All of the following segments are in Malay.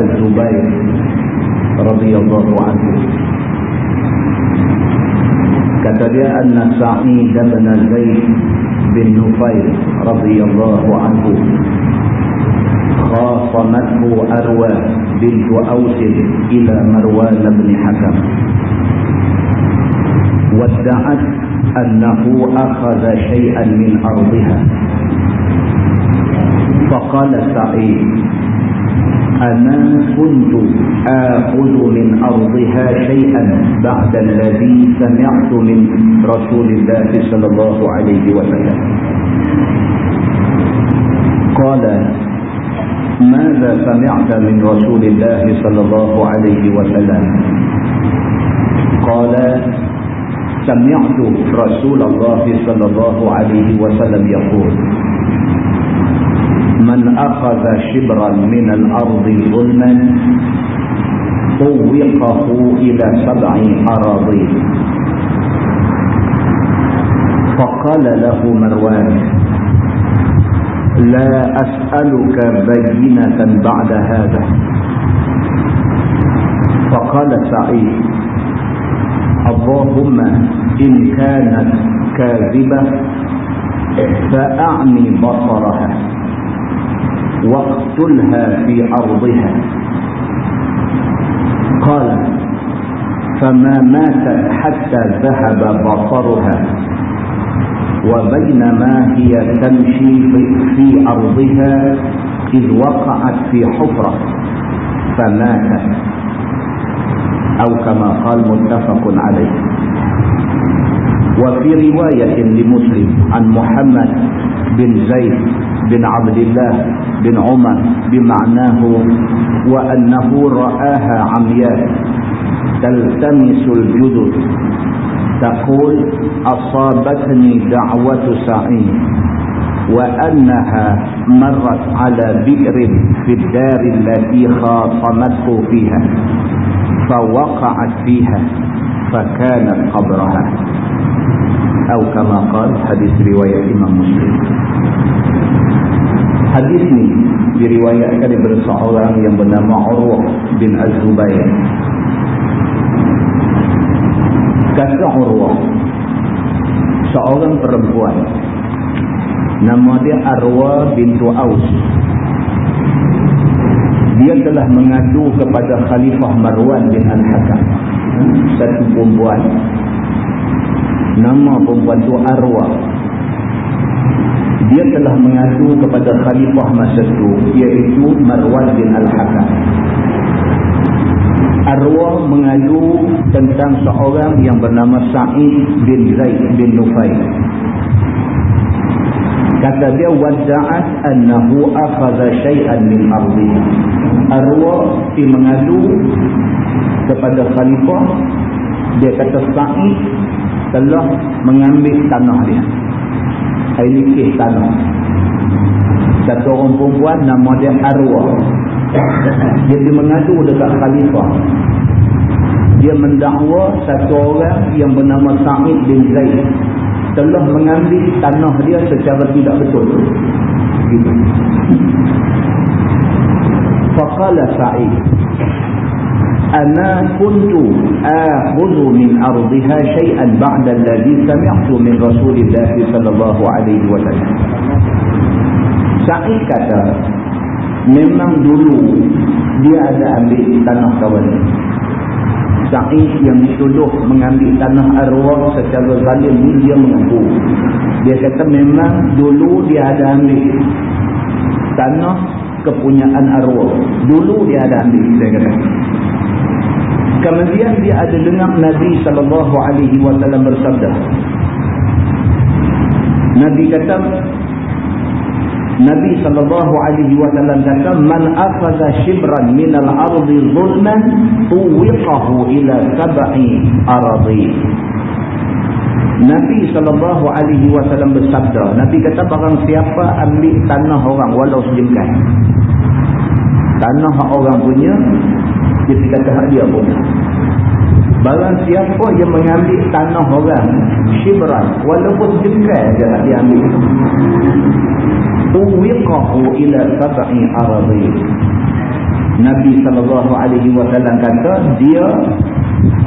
الزبير رضي الله عنه. كتب أن سعيد بن زيد بن نفير رضي الله عنه. خاصمته أروى بنت أوس إلى مروان بن حكم. وادعت أنه أخذ شيئا من أرضها. فقال سعيد أنا كنت آخذ من أرضها شيئا بعد الذي سمعت من رسول الله صلى الله عليه وسلم. قال ماذا سمعت من رسول الله صلى الله عليه وسلم؟ قال سمعت رسول الله صلى الله عليه وسلم يقول من أخذ شبرا من الأرض ظلما طوقه إلى سبع أراضين فقال له مروان لا أسألك بينة بعد هذا. فقال سعيد اللهم إن كانت كاذبة فأعني بصرها. واقتلها في أرضها. قال فما ماتت حتى ذهب بصرها وبينما هي تمشي في أرضها إذ وقعت في حفرة فماتت أو كما قال متفق عليه. وفي رواية لمسلم عن محمد بن زيد بن عبد الله بن عمر بمعناه وأنه رآها عمياء تلتمس الجدد. تقول أصابتني دعوة سعيد وأنها مرت على بئر في الدار التي خاصمته فيها فوقعت فيها فكانت قبرها. أو كما قال حديث رواية إمام مسلم. Hadis ni diriwayatkan daripada seorang yang bernama Urwah bin Az-Zubair. Kata Urwah, seorang perempuan nama dia Arwa bintu Aus. Dia telah mengadu kepada Khalifah Marwan bin Al-Hakam. Satu perempuan nama perempuan tu Arwa dia telah mengadu kepada khalifah masa itu iaitu Marwan bin Al-Hakam. Arwah mengadu tentang seorang yang bernama Sa'id bin Zaid bin Nufail kata dia wadda'at annahu akhadha syai'an min ardi. Arwah si mengadu kepada khalifah. Dia kata Sa'id telah mengambil tanah dia ini kes tanah. Satu orang perempuan nama dia Arwah. Dia dia mengadu dekat khalifah. Dia mendakwa satu orang yang bernama Sa'id bin Zaid. Telah mengambil tanah dia secara tidak betul. Gitu. Faqala Sa'id ana kuntu akhudhu min ardiha shay'an ba'da alladhi sami'tu min Rasulillah sallallahu alaihi wasallam. Sa'id kata memang dulu dia ada ambil tanah kawan ni. Sa'id yang dituduh mengambil tanah arwah secara zalim ni dia mengaku. Dia kata memang dulu dia ada ambil tanah kepunyaan arwah. Dulu dia ada ambil, saya kata. Kemudian dia ada dengar Nabi SAW bersabda. Nabi kata, Nabi sallallahu alaihi wasallam kata man akhadha shibran min al-ardi zulman tuwiqahu ila sab'i aradi Nabi sallallahu alaihi wasallam bersabda Nabi kata barang siapa ambil tanah orang walau sejengkal tanah orang punya dia kata dia punya barang siapa yang mengambil tanah orang shibran walaupun sejengkal dia ambil tuwiqahu ila sab'i aradhi Nabi wasallam kata dia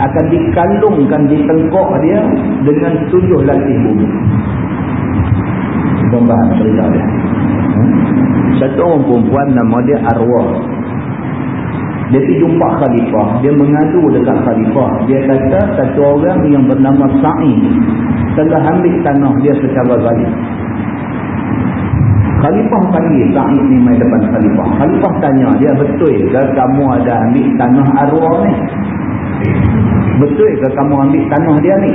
akan dikalungkan di tengkok dia dengan tujuh latih bumi. Pembahasan cerita dia. Satu orang perempuan nama dia Arwah. Dia pergi jumpa khalifah. Dia mengadu dekat khalifah. Dia kata satu orang yang bernama Sa'id telah ambil tanah dia secara zalim. Khalifah panggil Sa'id ni main depan Khalifah. Khalifah tanya dia betul ke kamu ada ambil tanah arwah ni? Betul ke kamu ambil tanah dia ni?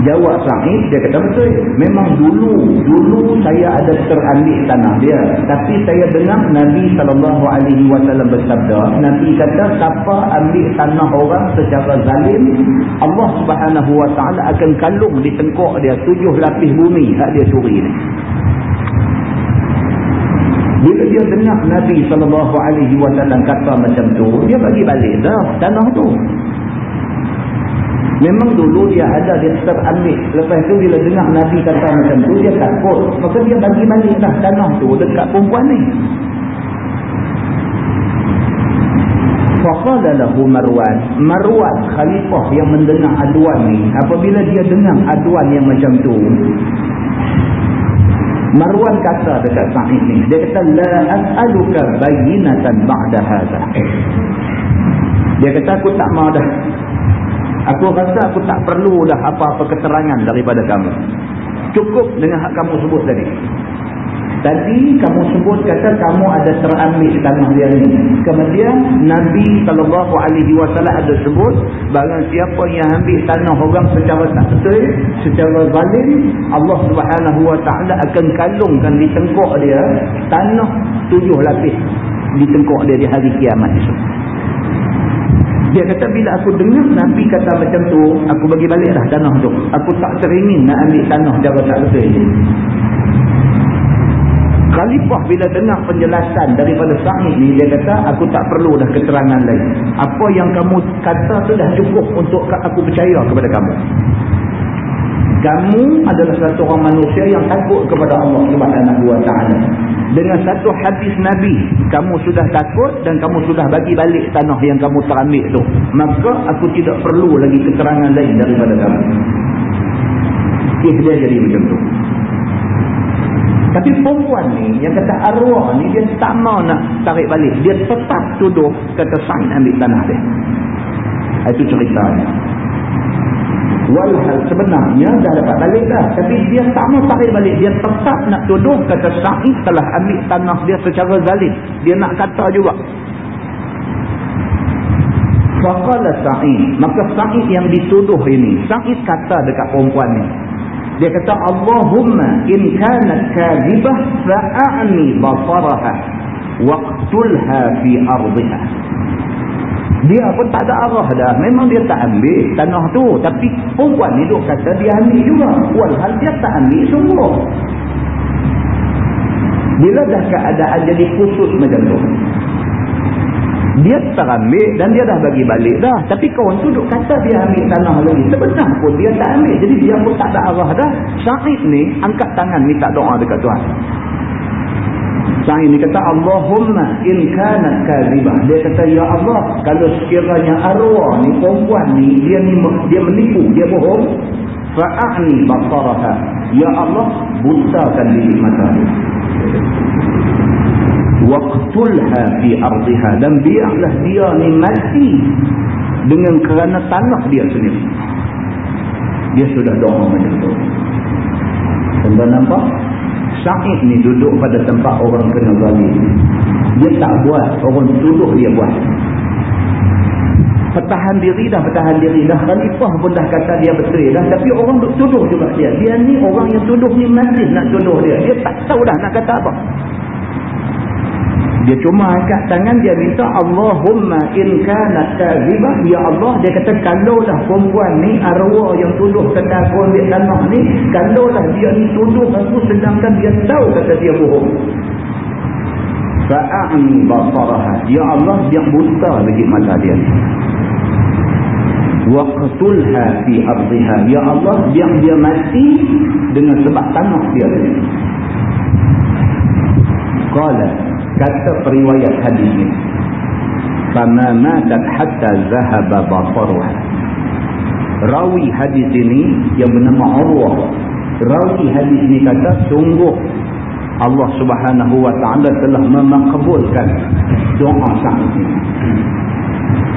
Jawab Sa'id, dia kata betul. Memang dulu, dulu saya ada terambil tanah dia. Tapi saya dengar Nabi SAW bersabda, Nabi kata, siapa ambil tanah orang secara zalim, Allah Taala akan kalung di tengkok dia tujuh lapis bumi hak dia curi ni. Bila dia dengar Nabi SAW kata macam tu, dia bagi balik dah tanah tu. Memang dulu dia ada, dia tetap ambil. Lepas tu bila dengar Nabi kata macam tu, dia takut. Maka dia bagi balik dah tanah tu dekat perempuan ni. Faqala lahu Marwan. Marwan khalifah yang mendengar aduan ni. Apabila dia dengar aduan yang macam tu. Marwan kata dekat Sa'id ni. Dia kata, La as'aluka bayinatan ba'da hadha. Dia kata, aku tak mahu dah. Aku rasa aku tak perlu dah apa-apa keterangan daripada kamu. Cukup dengan hak kamu sebut tadi. Tadi kamu sebut kata kamu ada terambil tanah dia ni. Kemudian Nabi SAW ada sebut barang siapa yang ambil tanah orang secara tak betul, secara zalim, Allah SWT akan kalungkan di tengkok dia tanah tujuh lapis di tengkok dia di hari kiamat esok. Dia kata bila aku dengar Nabi kata macam tu, aku bagi balik dah tanah tu. Aku tak teringin nak ambil tanah jawab tak betul ni. Khalifah bila dengar penjelasan daripada Sa'id ni, dia kata aku tak perlu dah keterangan lain. Apa yang kamu kata tu dah cukup untuk aku percaya kepada kamu. Kamu adalah satu orang manusia yang takut kepada Allah taala. Dengan satu hadis Nabi, kamu sudah takut dan kamu sudah bagi balik tanah yang kamu terambil tu. Maka aku tidak perlu lagi keterangan lain daripada kamu. Dia jadi macam tu. Tapi perempuan ni, yang kata arwah ni, dia tak mau nak tarik balik. Dia tetap tuduh kata Sain ambil tanah dia. Itu ceritanya. Walhal sebenarnya dah dapat balik dah. Tapi dia tak mau tarik balik. Dia tetap nak tuduh kata Sa'id telah ambil tanah dia secara zalim. Dia nak kata juga. Faqala Sa'id. Maka Sa'id yang dituduh ini. Sa'id kata dekat perempuan ni. Dia kata Allahumma in kanat kadhibah fa'ani basaraha waqtulha fi ardhiha. Dia pun tak ada arah dah. Memang dia tak ambil tanah tu. Tapi perempuan ni duk kata dia ambil juga. Walhal dia tak ambil sungguh. Bila dah keadaan jadi kusut macam tu. Dia terambil dan dia dah bagi balik dah. Tapi kawan tu duk kata dia ambil tanah lagi. Sebenarnya pun dia tak ambil. Jadi dia pun tak ada arah dah. Syahid ni angkat tangan minta doa dekat Tuhan. Sang ini kata Allahumma in kanat kadhibah. Dia kata ya Allah, kalau sekiranya arwah ni perempuan ni dia ni dia menipu, dia bohong, fa'ani basaraha. Ya Allah, butakan bibir mata dia. Waqtulha fi ardiha dan biarlah dia ni mati dengan kerana tanah dia sendiri. Dia sudah doa macam tu. Anda nampak? Sa'id ni duduk pada tempat orang kena zalim. Dia tak buat, orang tuduh dia buat. Pertahan diri dah, pertahan diri dah. Khalifah pun dah kata dia betul dah. Tapi orang duk tuduh juga dia. Dia ni orang yang tuduh ni masih nak tuduh dia. Dia tak tahu dah nak kata apa. Dia cuma angkat tangan dia minta Allahumma in kana kadhibah ya Allah dia kata kalau dah perempuan ni arwah yang tuduh aku ambil tanah ni kalau dah dia ni tuduh aku sedangkan dia tahu kata dia bohong. Fa'ani basaraha. Ya Allah dia buta bagi mata dia waqtulha fi ardiha. Ya Allah dia dia mati dengan sebab tanah dia qala kata periwayat hadis ini fama matat hatta zahaba basaruha rawi hadis ini yang bernama Allah. Rawi hadis ini kata sungguh Allah subhanahu wa ta'ala telah memakbulkan doa saat ini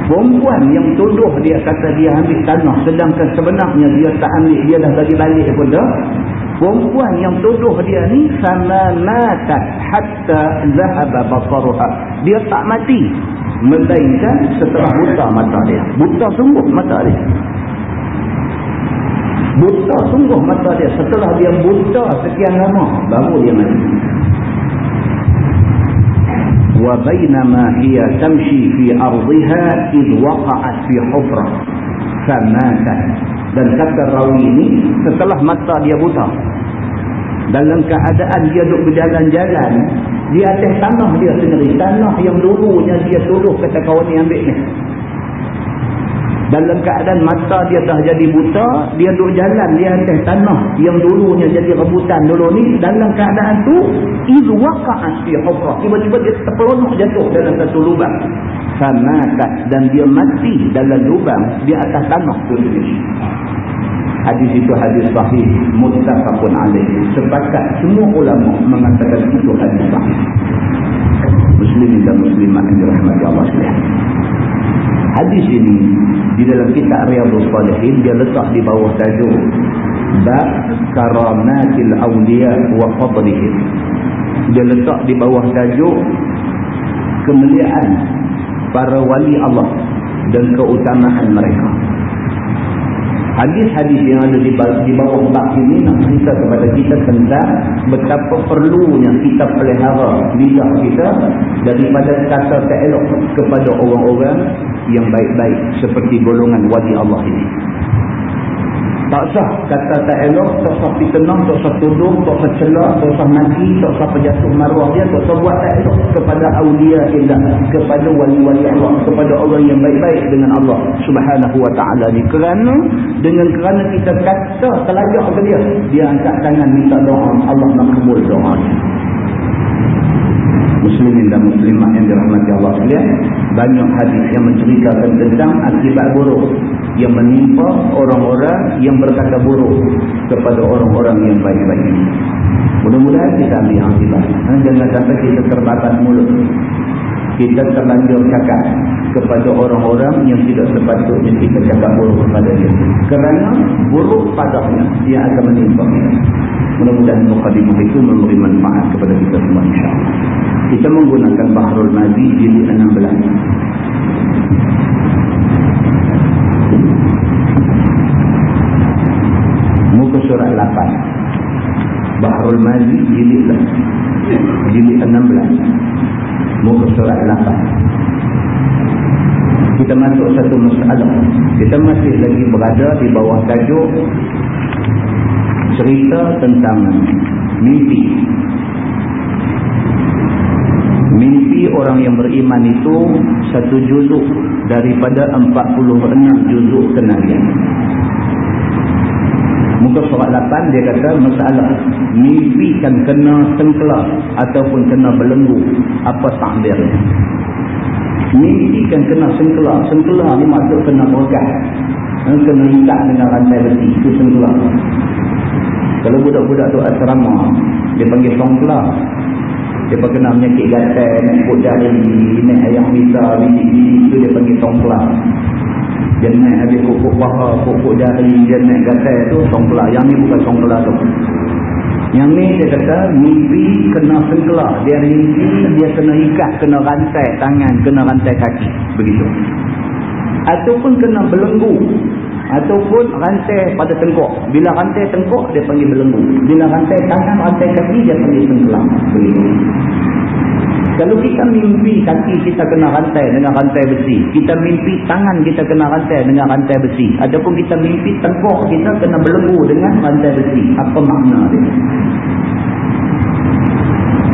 perempuan yang tuduh dia kata dia ambil tanah sedangkan sebenarnya dia tak ambil dia dah bagi balik pun dah. Perempuan yang tuduh dia ni sama matat hatta zahaba basaruha. Dia tak mati melainkan setelah buta mata dia. Buta sungguh mata dia. Buta sungguh mata dia. Setelah dia buta sekian lama baru dia mati. Wa bainama hiya tamshi fi ardhiha id waqa'at fi famatat dan kata rawi ini setelah mata dia buta dalam keadaan dia duduk berjalan-jalan di atas tanah dia sendiri tanah yang dulunya dia tuduh kata kawan ni ambil ni. Dalam keadaan mata dia dah jadi buta dia duduk jalan di atas tanah yang dulunya jadi rebutan dulu ni dalam keadaan tu tiba-tiba dia terpelonok jatuh dalam satu lubang. Famatat dan dia mati dalam lubang di atas tanah tu sendiri hadis itu hadis sahih muttafaqun alaih. Sepakat semua ulama mengatakan itu hadis sahih. Muslimin dan muslimat yang dirahmati Allah sekalian. Hadis ini di dalam kitab riyadhus salihin dia letak di bawah tajuk bab karamatil awliya wa fadlihim. Dia letak di bawah tajuk kemuliaan para wali Allah dan keutamaan mereka Hadis-hadis yang ada di bawah bab ini nak cerita kepada kita tentang betapa perlunya kita pelihara lidah kita daripada kata tak elok kepada orang-orang yang baik-baik seperti golongan wali Allah ini. Tak sah. Kata tak elok, tak sah fitnah, tak sah tuduh, tak sah celah, tak sah mati, tak sah penjatuh maruah dia, tak sah buat tak elok. Kepada awliya illah, kepada wali-wali Allah, kepada orang yang baik-baik dengan Allah subhanahu wa ta'ala ni. Kerana, dengan kerana kita kata telajak ke dia, dia angkat tangan minta doa, Allah nak kebul doa muslimin dan muslimah yang dirahmati Allah sekalian banyak hadis yang menceritakan tentang akibat buruk yang menimpa orang-orang yang berkata buruk kepada orang-orang yang baik-baik mudah-mudahan kita ambil akibat. Ha, jangan sampai kita terbatas mulut. Kita terlanjur cakap kepada orang-orang yang tidak sepatutnya kita cakap buruk kepada dia. Kerana buruk padanya dia akan menimpa mudah-mudahan mukadimah itu memberi manfaat kepada kita semua insyaAllah. Kita menggunakan Bahrul Mazi jilid 16 muka surat 8 Bahrul Mazi jilid jilid 16 muka surat 8 kita masuk satu masalah. Kita masih lagi berada di bawah tajuk cerita tentang mimpi. Mimpi orang yang beriman itu satu juzuk daripada 46 juzuk kenalian muka surat 8 dia kata masalah mimpi kan kena tengkela ataupun kena belenggu apa takbirnya mimpi kan kena sengkela sengkela ni maksud kena berkat kena ikat dengan rantai besi itu sengkela kalau budak-budak tu asrama dia panggil songkela dia kena menyakit gatal, nak ikut jari, nak ayam biji-biji itu dia panggil tongkla. Naik habis kukuk paha, kukuk jari, dia naik gatal tu tongkla. Yang ni bukan tongkla tu. Yang ni dia kata mimpi kena sengkelah. Dia mimpi dia kena ikat, kena rantai tangan, kena rantai kaki. Begitu. Ataupun kena belenggu. Ataupun rantai pada tengkok. Bila rantai tengkok dia panggil belenggu. Bila rantai tangan, rantai kaki dia panggil sengkelah. Begitu. Kalau kita mimpi kaki kita kena rantai dengan rantai besi. Kita mimpi tangan kita kena rantai dengan rantai besi. Ataupun kita mimpi tengkok kita kena belenggu dengan rantai besi. Apa makna dia?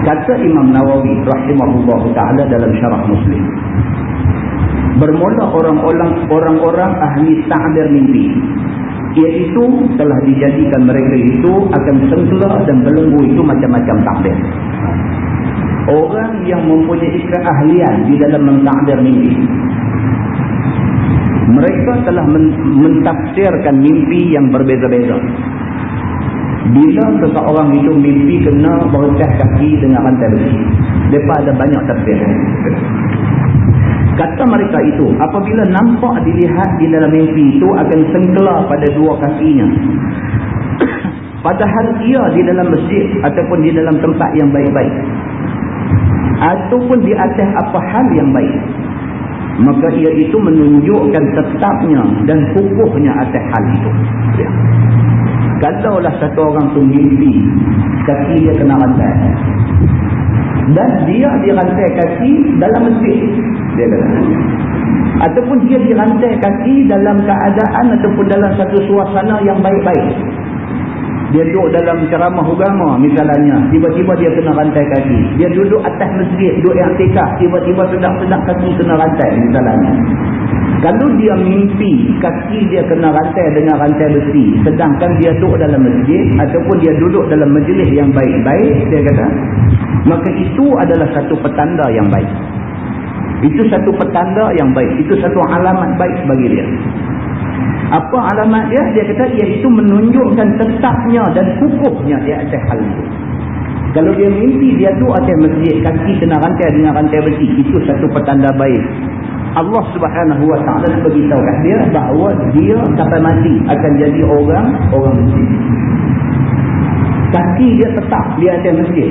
Kata Imam Nawawi rahimahullah ta'ala dalam syarah muslim. Bermula orang-orang ahli ta'bir mimpi. Iaitu telah dijadikan mereka itu akan sengkelah dan belenggu itu macam-macam takbir orang yang mempunyai keahlian di dalam mentakdir mimpi. Mereka telah mentafsirkan mimpi yang berbeza-beza. Bila seseorang itu mimpi kena berkah kaki dengan rantai besi mereka ada banyak tafsir. Kata mereka itu apabila nampak dilihat di dalam mimpi itu akan sengkela pada dua kakinya. Padahal ia di dalam masjid ataupun di dalam tempat yang baik-baik ataupun di atas apa hal yang baik. Maka ia itu menunjukkan tetapnya dan kukuhnya atas hal itu. Ya. kalaulah satu orang tu mimpi kaki dia kena rantai. Dan dia dirantai kaki dalam masjid. Dia kata ataupun dia dirantai kaki dalam keadaan ataupun dalam satu suasana yang baik-baik dia duduk dalam ceramah agama misalnya. Tiba-tiba dia kena rantai kaki. Dia duduk atas masjid duduk yang tikah tiba-tiba sedang-sedang kaki kena rantai misalnya. Kalau dia mimpi kaki dia kena rantai dengan rantai besi. Sedangkan dia duduk dalam masjid ataupun dia duduk dalam majlis yang baik-baik dia kata maka itu adalah satu petanda yang baik. Itu satu petanda yang baik. Itu satu alamat baik bagi dia apa alamat dia? Dia kata iaitu menunjukkan tetapnya dan kukuhnya di atas hal itu. Kalau dia mimpi dia tu atas masjid kaki kena rantai dengan rantai besi. Itu satu petanda baik. Allah subhanahu wa ta'ala beritahu kat dia bahawa dia sampai mati akan jadi orang orang masjid. Kaki dia tetap di atas masjid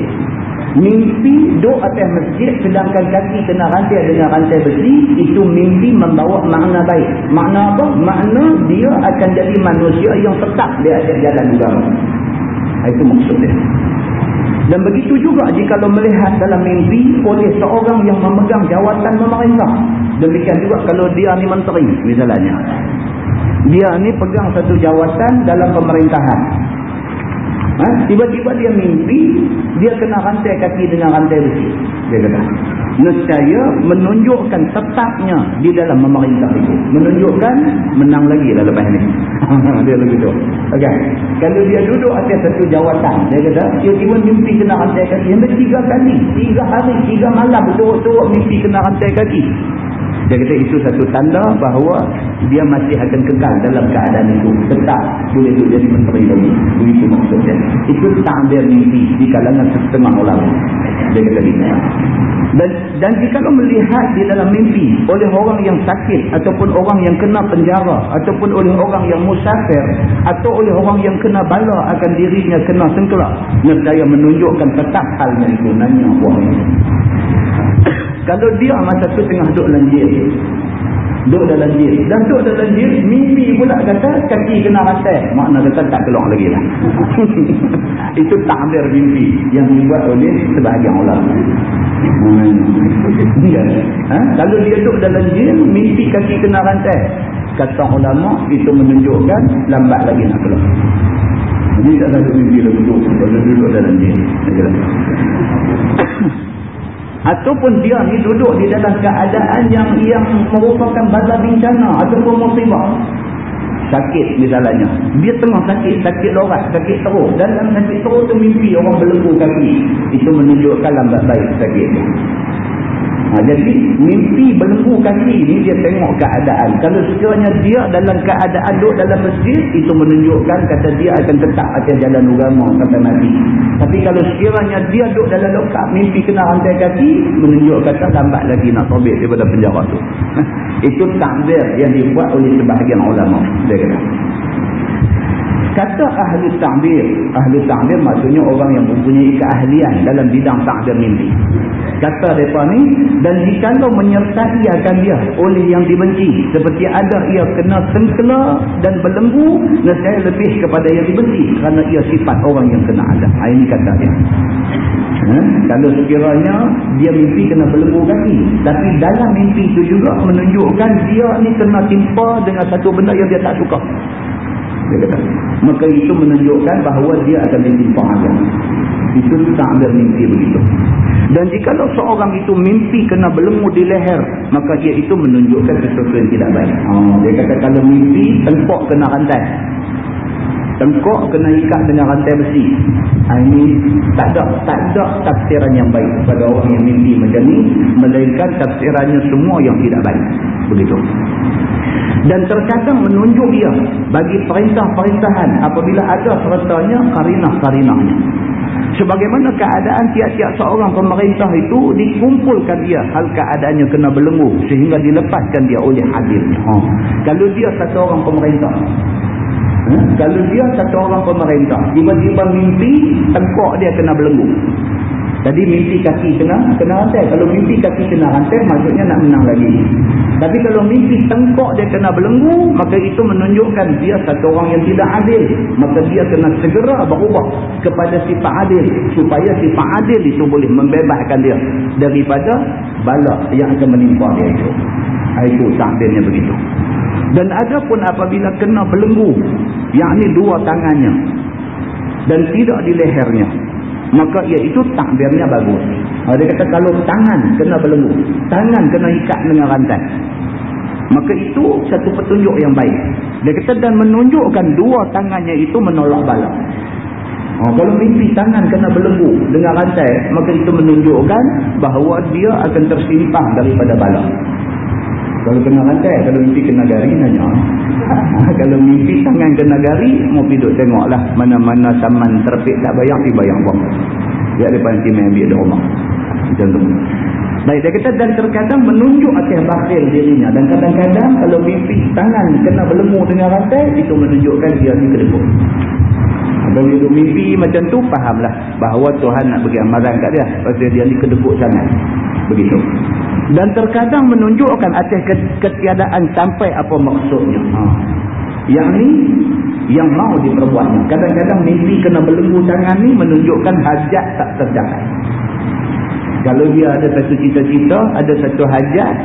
mimpi duduk atas masjid sedangkan kaki kena rantai dengan rantai besi itu mimpi membawa makna baik. Makna apa? makna dia akan jadi manusia yang tetap di atas jalan agama. Itu maksud dia. Dan begitu juga jika melihat dalam mimpi oleh seorang yang memegang jawatan memerintah. Demikian juga kalau dia ni menteri misalnya. Dia ni pegang satu jawatan dalam pemerintahan Ha? Tiba-tiba dia mimpi, dia kena rantai kaki dengan rantai besi. Dia kata. Nescaya menunjukkan tetapnya di dalam memerintah itu. Menunjukkan menang lagi lah lepas ni. dia begitu. Okay. Kalau dia duduk atas satu jawatan, dia kata, tiba-tiba mimpi kena rantai kaki. Yang tiga kali, tiga hari, tiga malam, betul-betul mimpi kena rantai kaki. Dia kata itu satu tanda bahawa dia masih akan kekal dalam keadaan itu. Tetap boleh duduk jadi menteri lagi. Begitu maksudnya. Itu takdir mimpi di kalangan setengah ulama. Dia kata ini. Dan, dan jika melihat di dalam mimpi oleh orang yang sakit ataupun orang yang kena penjara ataupun oleh orang yang musafir atau oleh orang yang kena bala akan dirinya kena sengkelak. Nescaya menunjukkan tetap halnya itu. Nanya buah kalau dia masa tu tengah duduk dalam jil. Duduk dalam jil. Dan duduk dalam jil, mimpi pula kata kaki kena rantai. Makna kata tak keluar lagi lah. Itu takdir mimpi yang dibuat oleh sebahagian ulama. Ya. Ha? Kalau dia duduk dalam jil, mimpi kaki kena rantai. Kata ulama, itu menunjukkan lambat lagi nak keluar. Ini tak satu mimpi lagi duduk. Kalau duduk dalam jil. Ataupun dia ni duduk di dalam keadaan yang yang merupakan bala bencana ataupun musibah. Sakit misalnya. Dia tengah sakit sakit lorat sakit teruk. Dalam sakit teruk tu mimpi orang belenggu kaki. Itu menunjukkan lambat baik sakit Ha, jadi mimpi belenggu kaki ni dia tengok keadaan. Kalau sekiranya dia dalam keadaan duduk dalam masjid, itu menunjukkan kata dia akan tetap atas jalan agama sampai mati. Tapi kalau sekiranya dia duduk dalam lokap, mimpi kena rantai kaki, menunjuk kata lambat lagi nak tobek daripada penjara tu. itu takbir yang dibuat oleh sebahagian ulama. Dia kata. kata ahli ta'bir ahli ta'bir maksudnya orang yang mempunyai keahlian dalam bidang ta'bir mimpi kata mereka ni. Dan jikalau menyertai akan dia oleh yang dibenci. Seperti ada ia kena tengkela dan belenggu saya lebih kepada yang dibenci kerana ia sifat orang yang kena ada ha, ini kata dia. Ha? kalau sekiranya dia mimpi kena belenggu kaki tapi dalam mimpi itu juga menunjukkan dia ni kena timpa dengan satu benda yang dia tak suka. Dia kata maka itu menunjukkan bahawa dia akan ditimpa itu tak ada mimpi begitu dan jika seorang itu mimpi kena belenggu di leher maka ia itu menunjukkan sesuatu yang tidak baik. Oh, dia kata kalau mimpi tengkok kena rantai. Tengkok kena ikat dengan rantai besi. Ha, ini tak ada, tak ada tafsiran yang baik pada orang yang mimpi macam ni melainkan tafsirannya semua yang tidak baik. Begitu. Dan terkadang menunjuk dia bagi perintah-perintahan apabila ada sertanya karinah-karinahnya sebagaimana keadaan tiap-tiap seorang pemerintah itu dikumpulkan dia hal keadaannya kena belenggu sehingga dilepaskan dia oleh hadirnya ha. kalau dia satu orang pemerintah ha? kalau dia satu orang pemerintah tiba-tiba mimpi tengkok dia kena belenggu jadi mimpi kaki kena kena rantai. Kalau mimpi kaki kena rantai maksudnya nak menang lagi. Tapi kalau mimpi tengkok dia kena belenggu, maka itu menunjukkan dia satu orang yang tidak adil. Maka dia kena segera berubah kepada sifat adil supaya sifat adil itu boleh membebaskan dia daripada bala yang akan menimpa dia itu. Itu takdirnya begitu. Dan ada pun apabila kena belenggu, yakni dua tangannya dan tidak di lehernya maka iaitu takbirnya bagus. Ha, dia kata kalau tangan kena belenggu, tangan kena ikat dengan rantai. Maka itu satu petunjuk yang baik. Dia kata dan menunjukkan dua tangannya itu menolak bala. Ha, kalau mimpi tangan kena belenggu dengan rantai, maka itu menunjukkan bahawa dia akan tersimpang daripada bala. Kalau kena rantai, kalau mimpi kena gari, nanya. kalau mimpi tangan kena gari, mau pergi tengoklah mana-mana saman terpik tak bayang, pergi bayang. Biar dia nanti main ambil di rumah. Macam tu. Baik, dia kata dan terkadang menunjuk atas bakhil dirinya. Dan kadang-kadang kalau mimpi tangan kena belemu dengan rantai, itu menunjukkan dia ni kedekut. Kalau dia mimpi macam tu, fahamlah bahawa Tuhan nak bagi amaran kat dia. Pasal dia ni kedekut sangat. Begitu dan terkadang menunjukkan atas ketiadaan sampai apa maksudnya. Ha. yang ni yang mau diperbuat kadang-kadang mimpi kena belenggu tangan ni menunjukkan hajat tak tercapai kalau dia ada satu cita-cita ada satu hajat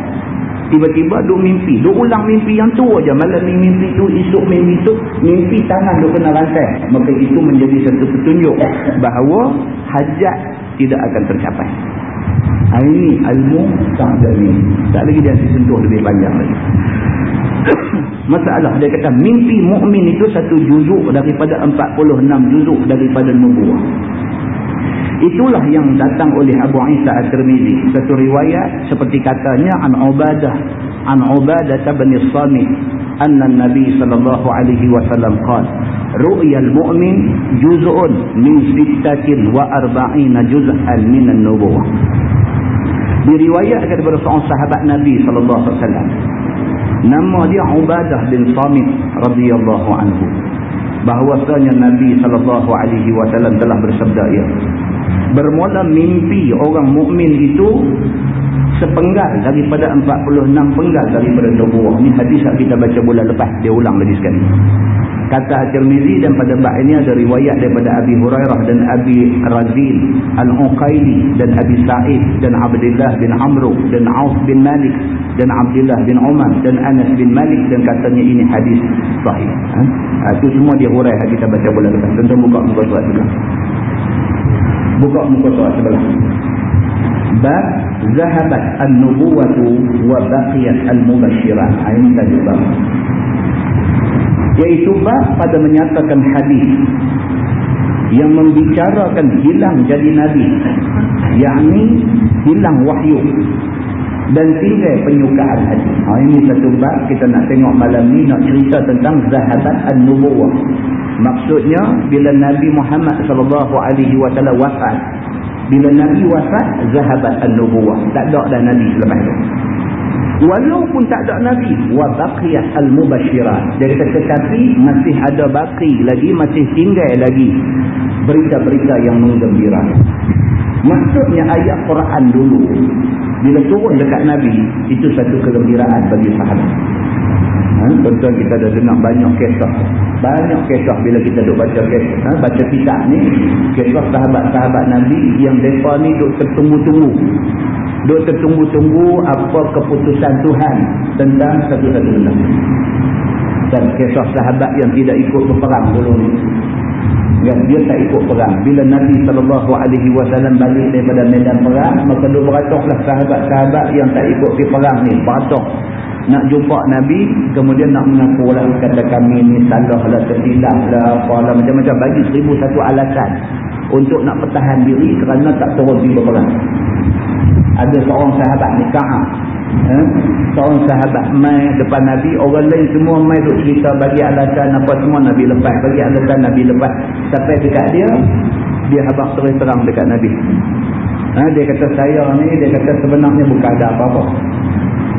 tiba-tiba duk mimpi. Duk ulang mimpi yang tu aja malam ni mimpi tu esok mimpi tu mimpi tangan duk kena rantai. Maka itu menjadi satu petunjuk bahawa hajat tidak akan tercapai ini ilmu sahadani. Tak lagi dia disentuh lebih panjang lagi. Masalah dia kata mimpi mukmin itu satu juzuk daripada 46 juzuk daripada nubuah. Itulah yang datang oleh Abu Isa At-Tirmizi. Satu riwayat seperti katanya an Ubadah an Ubadah bin Samit anna Nabi sallallahu alaihi wasallam qala ru'yal mu'min juz'un min sittatin wa arba'ina juz'an min an-nubuwah diriwayatkan daripada seorang sahabat Nabi sallallahu alaihi wasallam. Nama dia Ubadah bin Samit radhiyallahu anhu. Bahwasanya Nabi sallallahu alaihi wasallam telah bersabda ya bermula mimpi orang mukmin itu sepenggal daripada 46 penggal daripada nubuah ni hadis yang kita baca bulan lepas. Dia ulang lagi sekali kata At-Tirmizi dan pada bab ini ada riwayat daripada Abi Hurairah dan Abi Razin Al-Uqaili dan Abi Sa'id dan Abdullah bin Amr dan Auf bin Malik dan Abdullah bin Umar dan Anas bin Malik dan katanya ini hadis sahih. Ha? ha itu semua dia hurai kita baca bulan lepas. Tentu buka muka surat sebelah. Buka muka surat sebelah. Bab zahabat an-nubuwatu wa baqiyat al-mubashirat ha, ini tadi bab iaitu bab pada menyatakan hadis yang membicarakan hilang jadi nabi yakni hilang wahyu dan tinggal penyukaan hadis. Ha, ini satu bab kita nak tengok malam ni nak cerita tentang zahabat an-nubuwah. Maksudnya bila Nabi Muhammad sallallahu alaihi wasallam wafat bila Nabi wafat zahabat an-nubuwah. Tak ada dah Nabi selepas itu walaupun tak ada nabi. Wa baqiyat al mubashirat kata tetapi masih ada baki lagi masih tinggal lagi berita-berita yang menggembirakan maksudnya ayat Quran dulu bila turun dekat nabi itu satu kegembiraan bagi sahabat. Ha? tuan kita dah dengar banyak kisah. Banyak kisah bila kita duk baca kisah. Ha? baca kitab ni kisah sahabat-sahabat nabi yang mereka ni duk tertunggu-tunggu duk tertunggu-tunggu apa keputusan Tuhan tentang satu-satu benda. Dan kisah sahabat yang tidak ikut berperang dulu ni. Dia tak ikut perang. Bila Nabi SAW balik daripada medan perang maka dia beratoklah sahabat-sahabat yang tak ikut pergi perang ni. Beratok. Nak jumpa Nabi kemudian nak mengaku lah kata kami ni salah lah tersilap lah apalah macam-macam. Bagi seribu satu alasan untuk nak pertahan diri kerana tak turun pergi berperang ada seorang sahabat ni Ka'ab eh? seorang sahabat mai depan Nabi. Orang lain semua mai duk cerita bagi alasan apa semua Nabi lepas bagi alasan Nabi lepas. Sampai dekat dia dia habaq terus terang dekat Nabi. Ha? dia kata saya ni dia kata sebenarnya bukan ada apa-apa.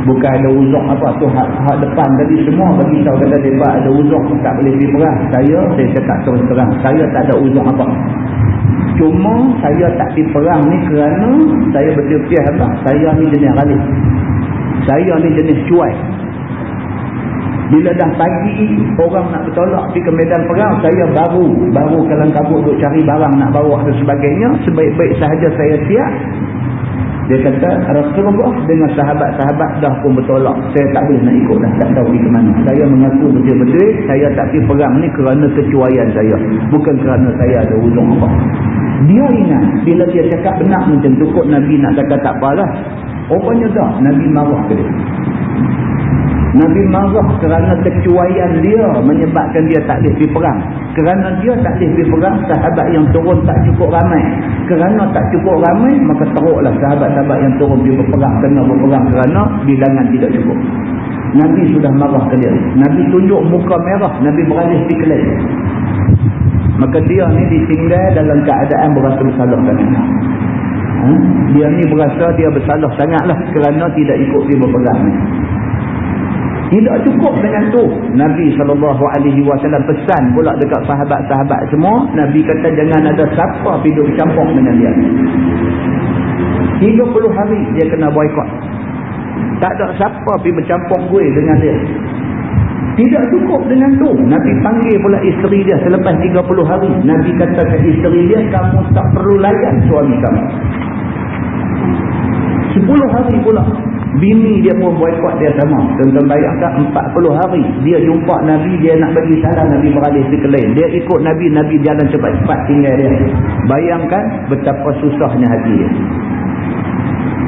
Bukan ada uzuk apa tu. Hak, hak depan tadi semua bagi tahu kata dia ada uzuk tak boleh pergi perang saya saya cakap terus terang saya tak ada uzuk apa Cuma saya tak pergi perang ni kerana saya betul-betul apa? Saya ni jenis ghalib. Saya ni jenis cuai. Bila dah pagi orang nak bertolak pergi ke medan perang, saya baru baru kalang kabut duk cari barang nak bawa dan sebagainya. Sebaik-baik sahaja saya siap. Dia kata Rasulullah dengan sahabat-sahabat dah pun bertolak. Saya tak boleh nak ikut dah. Tak tahu pergi ke mana. Saya mengaku betul-betul saya tak pergi perang ni kerana kecuaian saya. Bukan kerana saya ada ujung apa. Dia ingat bila dia cakap benar macam tu kot Nabi nak cakap tak apalah. Rupanya tak. Nabi marah ke dia. Nabi marah kerana kecuaian dia menyebabkan dia tak boleh pergi perang. Kerana dia tak boleh pergi perang, sahabat yang turun tak cukup ramai. Kerana tak cukup ramai, maka teruklah sahabat-sahabat yang turun pergi berperang. Kena berperang kerana bilangan tidak cukup. Nabi sudah marah ke dia. Nabi tunjuk muka merah. Nabi beralih pergi ke lain. Maka dia ni ditinggal dalam keadaan berasa bersalah sangat. Ha? Dia ni berasa dia bersalah sangatlah kerana tidak ikut pergi berperang ni. Tidak cukup dengan tu. Nabi SAW pesan pula dekat sahabat-sahabat semua. Nabi kata jangan ada siapa hidup campur dengan dia. 30 hari dia kena boykot. Tak ada siapa pergi bercampur gue dengan dia. Tidak cukup dengan tu. Nabi panggil pula isteri dia selepas 30 hari. Nabi kata ke isteri dia, kamu tak perlu layan suami kamu. 10 hari pula bini dia pun boykot dia sama tuan-tuan bayangkan 40 hari dia jumpa Nabi dia nak bagi salam Nabi beralih ke lain dia ikut Nabi Nabi jalan cepat-cepat tinggal dia bayangkan betapa susahnya hati dia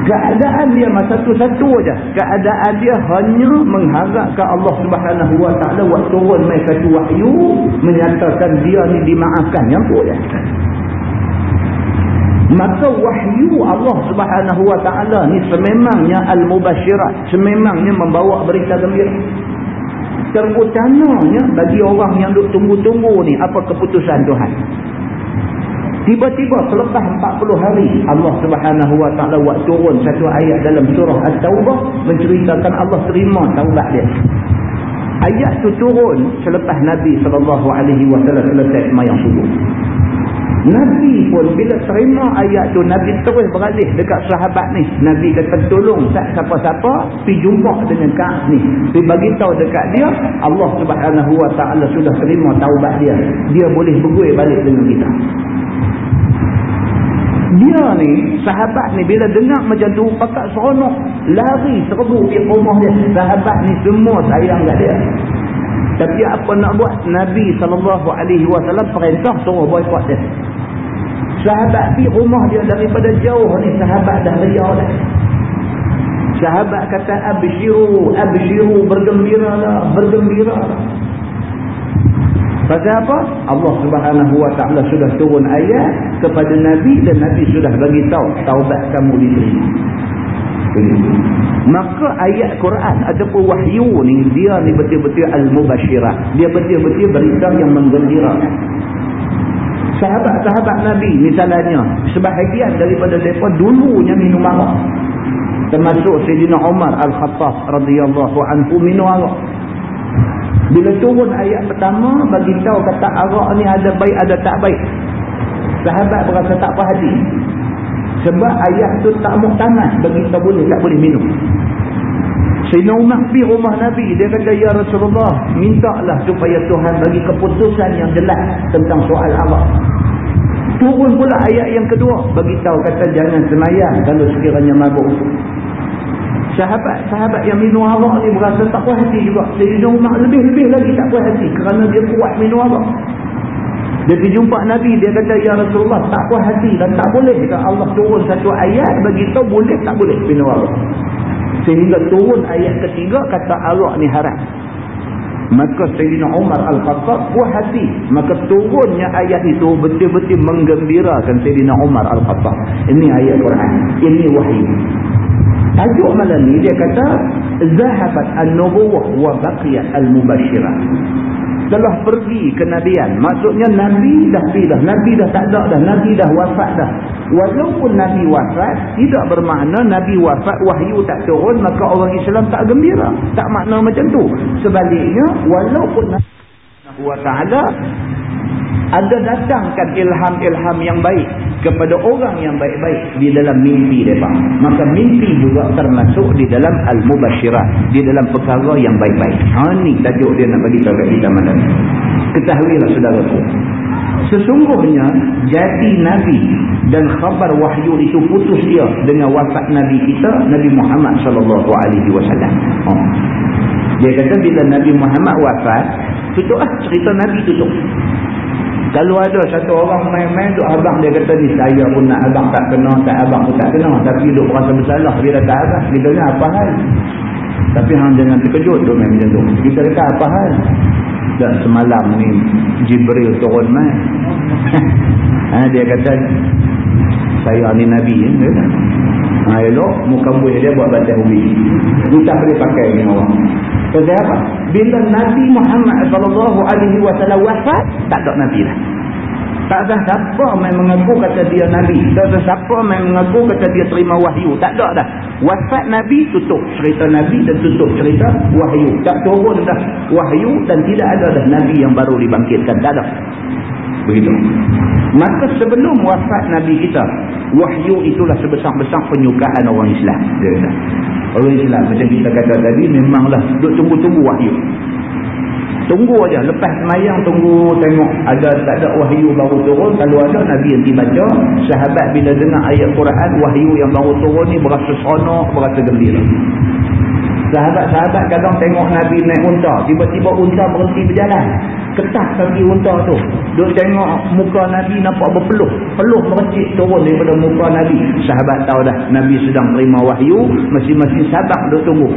keadaan dia masa tu satu aja. Keadaan dia hanya mengharapkan Allah subhanahu wa ta'ala waktu turun mereka wahyu menyatakan dia ni dimaafkan. Yang tu aja maka wahyu Allah subhanahu wa ta'ala ni sememangnya al-mubashirat sememangnya membawa berita gembira. Terutamanya bagi orang yang duk tunggu-tunggu ni apa keputusan Tuhan tiba-tiba selepas 40 hari Allah subhanahu wa ta'ala buat turun satu ayat dalam surah At-Tawbah menceritakan Allah terima taubat dia. Ayat tu turun selepas Nabi SAW selesai semayang subuh. Nabi pun bila terima ayat tu Nabi terus beralih dekat sahabat ni. Nabi kata tolong tak siapa-siapa pergi jumpa dengan Ka'ab ni. Pergi bagi tahu dekat dia Allah subhanahu wa ta'ala sudah terima taubat dia. Dia boleh berguih balik dengan kita dia ni sahabat ni bila dengar macam tu pakat seronok lari serbu pergi rumah dia sahabat ni semua sayang kat dia tapi apa nak buat Nabi SAW perintah suruh boykot dia Sahabat pi rumah dia daripada jauh ni sahabat dah riau dah. Sahabat kata abshiru, abshiru bergembiralah, bergembiralah. Pasal apa? Allah Subhanahu Wa Taala sudah turun ayat kepada Nabi dan Nabi sudah bagi tahu taubat kamu diterima. Maka ayat Quran ataupun wahyu ni dia ni betul-betul al-mubashirah. Dia betul-betul berita yang menggembirakan sahabat-sahabat Nabi misalnya sebahagian daripada mereka dulunya minum arak termasuk Sayyidina Umar Al-Khattab radhiyallahu anhu minum arak bila turun ayat pertama bagi tahu kata arak ni ada baik ada tak baik sahabat berasa tak puas hati sebab ayat tu tak muktamad bagi tahu boleh tak boleh minum Sayyidina Umar pergi rumah Nabi. Dia kata, Ya Rasulullah, mintalah supaya Tuhan bagi keputusan yang jelas tentang soal arak. Turun pula ayat yang kedua. Bagi tahu kata jangan semayang kalau sekiranya mabuk. Sahabat-sahabat yang minum arak ni berasa tak puas hati juga. Sayyidina Umar lebih-lebih lagi tak puas hati kerana dia kuat minum arak. Dia pergi jumpa Nabi, dia kata, Ya Rasulullah, tak puas hati dan tak boleh. Kata Allah turun satu ayat, bagi tahu boleh, tak boleh minum arak. Sehingga turun ayat ketiga, kata arak ni haram maka Sayyidina Umar Al-Khattab puas hati maka turunnya ayat itu betul-betul menggembirakan Sayyidina Umar Al-Khattab ini ayat Quran ini wahyu tajuk malam ni dia kata zahabat an-nubuwah wa baqiyat al-mubashirah. Telah pergi kenabian maksudnya Nabi dah pergi dah Nabi dah tak ada dah Nabi dah wafat dah. Walaupun Nabi wafat tidak bermakna Nabi wafat wahyu tak turun maka orang Islam tak gembira. Tak makna macam tu. Sebaliknya walaupun Nabi Ta'ala ada datangkan ilham-ilham yang baik kepada orang yang baik-baik di dalam mimpi mereka. Maka mimpi juga termasuk di dalam al-mubashirah. Di dalam perkara yang baik-baik. Ha ni tajuk dia nak bagi kat kita malam. Ketahuilah saudaraku. Sesungguhnya jadi Nabi dan khabar wahyu itu putus dia dengan wafat Nabi kita Nabi Muhammad sallallahu alaihi wasallam. Ha. Dia kata bila Nabi Muhammad wafat, tutup lah cerita Nabi tutup. Kalau ada satu orang main-main duk abang dia kata ni saya pun nak abang tak kena, tak abang pun tak kena. Tapi duk rasa bersalah dia tak abang. Kita kata apa hal? Tapi hang jangan terkejut tu main macam tu. Kita kata apa hal? Dan semalam ni Jibril turun main. ha, dia kata saya ni Nabi. Ya, ha, elok muka buih dia buat baca ubi. Dia tak boleh pakai ni orang. Sebab apa? Bila Nabi Muhammad sallallahu alaihi wasallam wafat, tak ada nabi dah. Tak ada siapa yang mengaku kata dia Nabi. Tak ada siapa yang mengaku kata dia terima wahyu. Tak ada dah. Wafat Nabi tutup cerita Nabi dan tutup cerita wahyu. Tak turun dah wahyu dan tidak ada dah Nabi yang baru dibangkitkan. Tak ada. Begitu. Maka sebelum wafat Nabi kita, wahyu itulah sebesar-besar penyukaan orang Islam. Dia kata. Orang Islam macam kita kata tadi memanglah duk tunggu-tunggu wahyu. Tunggu aja lepas semayang tunggu tengok ada tak ada wahyu baru turun kalau ada Nabi yang dibaca sahabat bila dengar ayat Quran wahyu yang baru turun ni berasa seronok berasa gembira. Sahabat-sahabat kadang tengok Nabi naik unta. Tiba-tiba unta berhenti berjalan. Ketak kaki unta tu. Duk tengok muka Nabi nampak berpeluh. Peluh merecik turun daripada muka Nabi. Sahabat tahu dah Nabi sedang terima wahyu. Masing-masing sahabat duk tunggu.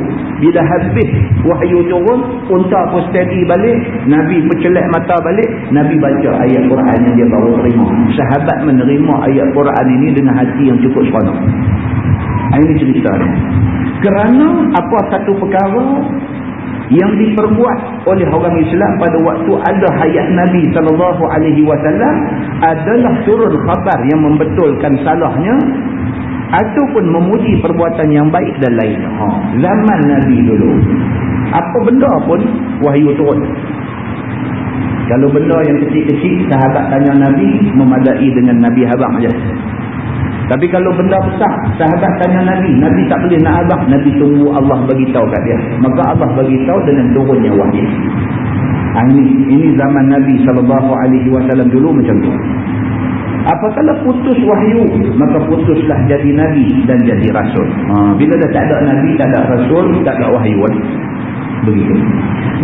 Bila habis wahyu turun. Unta pun steady balik. Nabi percelak mata balik. Nabi baca ayat Quran yang dia baru terima. Sahabat menerima ayat Quran ini dengan hati yang cukup seronok. Ini cerita dia. Kerana apa satu perkara yang diperbuat oleh orang Islam pada waktu ada hayat Nabi sallallahu alaihi wasallam adalah turun khabar yang membetulkan salahnya ataupun memuji perbuatan yang baik dan lain. Ha, zaman Nabi dulu. Apa benda pun wahyu turun. Kalau benda yang kecil-kecil sahabat tanya Nabi memadai dengan Nabi habang aja. Tapi kalau benda besar, sahabat tanya Nabi, Nabi tak boleh nak abang, Nabi tunggu Allah bagi tahu kat dia. Maka Allah bagi tahu dengan turunnya wahyu. Ha, ini, ini zaman Nabi SAW dulu macam tu. Apakala putus wahyu, maka putuslah jadi Nabi dan jadi Rasul. Ha, bila dah tak ada Nabi, tak ada Rasul, tak ada wahyu. Begitu.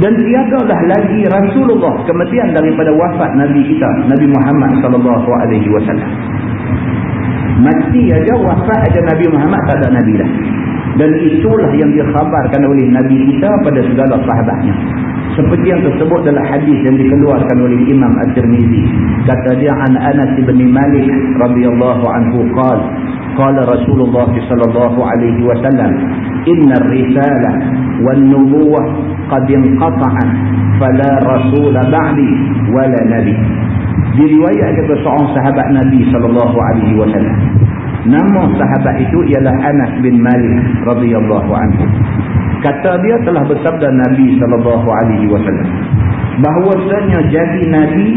Dan tiadalah lagi Rasulullah kemudian daripada wafat Nabi kita, Nabi Muhammad SAW mati aja wafat aja Nabi Muhammad tak ada Nabi dah. Dan itulah yang dikhabarkan oleh Nabi kita pada segala sahabatnya. Seperti yang tersebut dalam hadis yang dikeluarkan oleh Imam At-Tirmizi. Kata dia an Anas bin Malik radhiyallahu anhu qala qala Rasulullah sallallahu alaihi wasallam inna ar-risalah wan nubuwah qad inqata'at fala rasul ba'di wala nabi diriwayatkan oleh seorang sahabat Nabi sallallahu alaihi wasallam Nama sahabat itu ialah Anas bin Malik radhiyallahu anhu. Kata dia telah bersabda Nabi sallallahu alaihi wasallam bahwasanya jadi nabi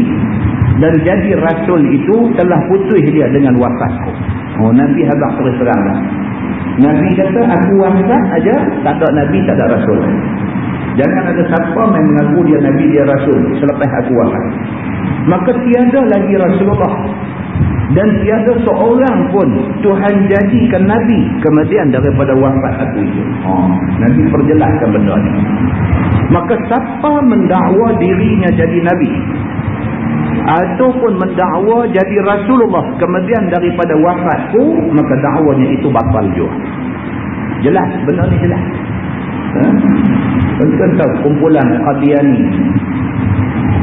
dan jadi rasul itu telah putus dia dengan wafatku. Oh Nabi habaq terus terang. Nabi kata aku wafat aja tak ada nabi tak ada rasul. Jangan ada siapa yang mengaku dia nabi dia rasul selepas aku wafat. Maka tiada lagi Rasulullah dan tiada seorang pun Tuhan jadikan Nabi kemudian daripada wafat aku itu. Oh, Nabi perjelaskan benda ini. Maka siapa mendakwa dirinya jadi Nabi ataupun mendakwa jadi Rasulullah kemudian daripada wafatku maka dakwanya itu batal juga. Jelas, benda ni jelas. Ha? Tentang kumpulan Qadiani.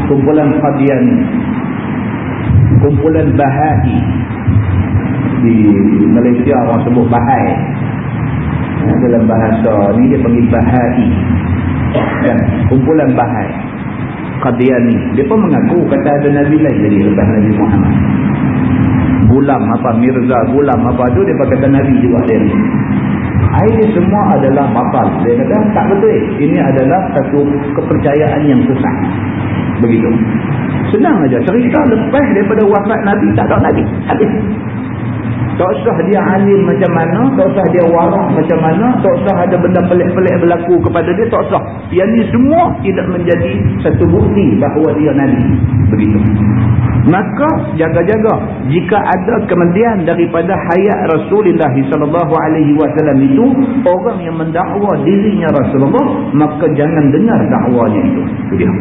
Kumpulan Qadiani kumpulan Bahai. Di Malaysia orang sebut Bahai. Ya, dalam bahasa ni dia panggil Bahai. Kan? kumpulan Bahai. Qadiani dia pun mengaku kata ada Nabi lain jadi lepas Nabi Muhammad. Gulam apa Mirza Gulam apa tu dia kata Nabi juga dia. Ni ini semua adalah batal dia kata tak betul. Ini adalah satu kepercayaan yang susah begitu Senang aja cerita lepas daripada wafat Nabi tak ada Nabi. Habis. Tak usah dia alim macam mana, tak usah dia warah macam mana, tak usah ada benda pelik-pelik berlaku kepada dia, tak usah. Yang ni semua tidak menjadi satu bukti bahawa dia Nabi. Begitu. Maka jaga-jaga jika ada kemudian daripada hayat Rasulullah sallallahu alaihi wasallam itu orang yang mendakwa dirinya Rasulullah maka jangan dengar dakwanya itu. Dia.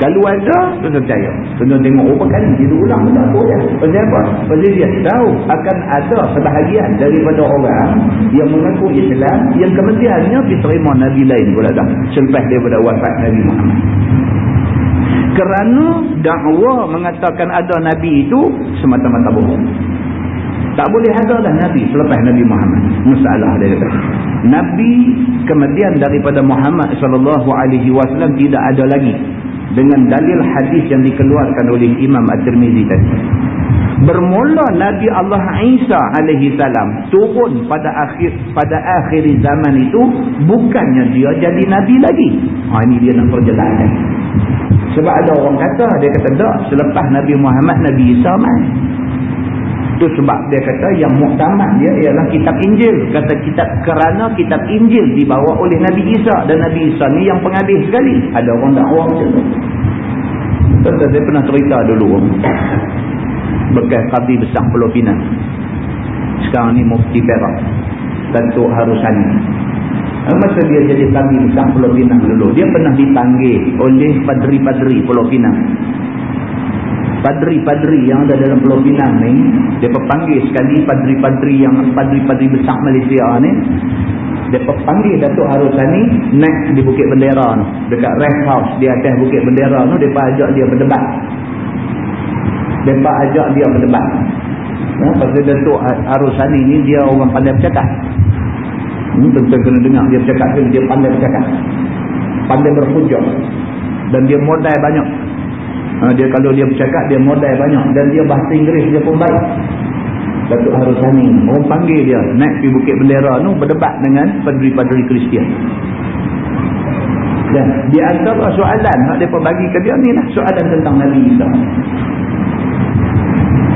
Kalau ada, tu percaya. Kena tengok berapa kali dia ulang tak ya. Pasal apa? Pasal dia tahu akan ada sebahagian daripada orang yang mengaku Islam yang kemudiannya diterima Nabi lain pula dah. Selepas daripada wafat Nabi Muhammad. Kerana dakwa mengatakan ada Nabi itu semata-mata bohong. Tak boleh ada dah Nabi selepas Nabi Muhammad. Masalah dia kata. Nabi kemudian daripada Muhammad sallallahu alaihi wasallam tidak ada lagi dengan dalil hadis yang dikeluarkan oleh Imam At-Tirmizi tadi. Bermula Nabi Allah Isa alaihi salam turun pada akhir pada akhir zaman itu bukannya dia jadi nabi lagi. Ha ini dia nak perjelaskan. Sebab ada orang kata dia kata tak selepas Nabi Muhammad Nabi Isa mai. Itu sebab dia kata yang muktamad dia ialah kitab Injil. Kata kitab kerana kitab Injil dibawa oleh Nabi Isa. Dan Nabi Isa ni yang penghabis sekali. Ada orang dakwah macam tu. Tentu saya pernah cerita dulu. Bekas Qadi Besar Pulau Pinang. Sekarang ni Mufti Perak. Datuk Harusani. Masa dia jadi Qadi Besar Pulau Pinang dulu. Dia pernah dipanggil oleh Padri-Padri Pulau Pinang padri-padri yang ada dalam Pulau Pinang ni dia panggil sekali padri-padri yang padri-padri besar Malaysia ni. Dia panggil Datuk Harusani naik di Bukit Bendera tu dekat rest house di atas Bukit Bendera tu dia ajak dia berdebat. Dia ajak dia berdebat. Ya, pasal Datuk Harusani ni dia orang pandai bercakap. Hmm, tentu kena dengar dia bercakap dia pandai bercakap. Pandai berhujung dan dia modal banyak Ha, dia kalau dia bercakap dia modal banyak dan dia bahasa Inggeris dia pun baik. Datuk Harusani orang panggil dia naik pergi Bukit Bendera tu berdebat dengan padri-padri Kristian. Dan di antara soalan hak depa bagi ke dia ni lah soalan tentang Nabi Isa.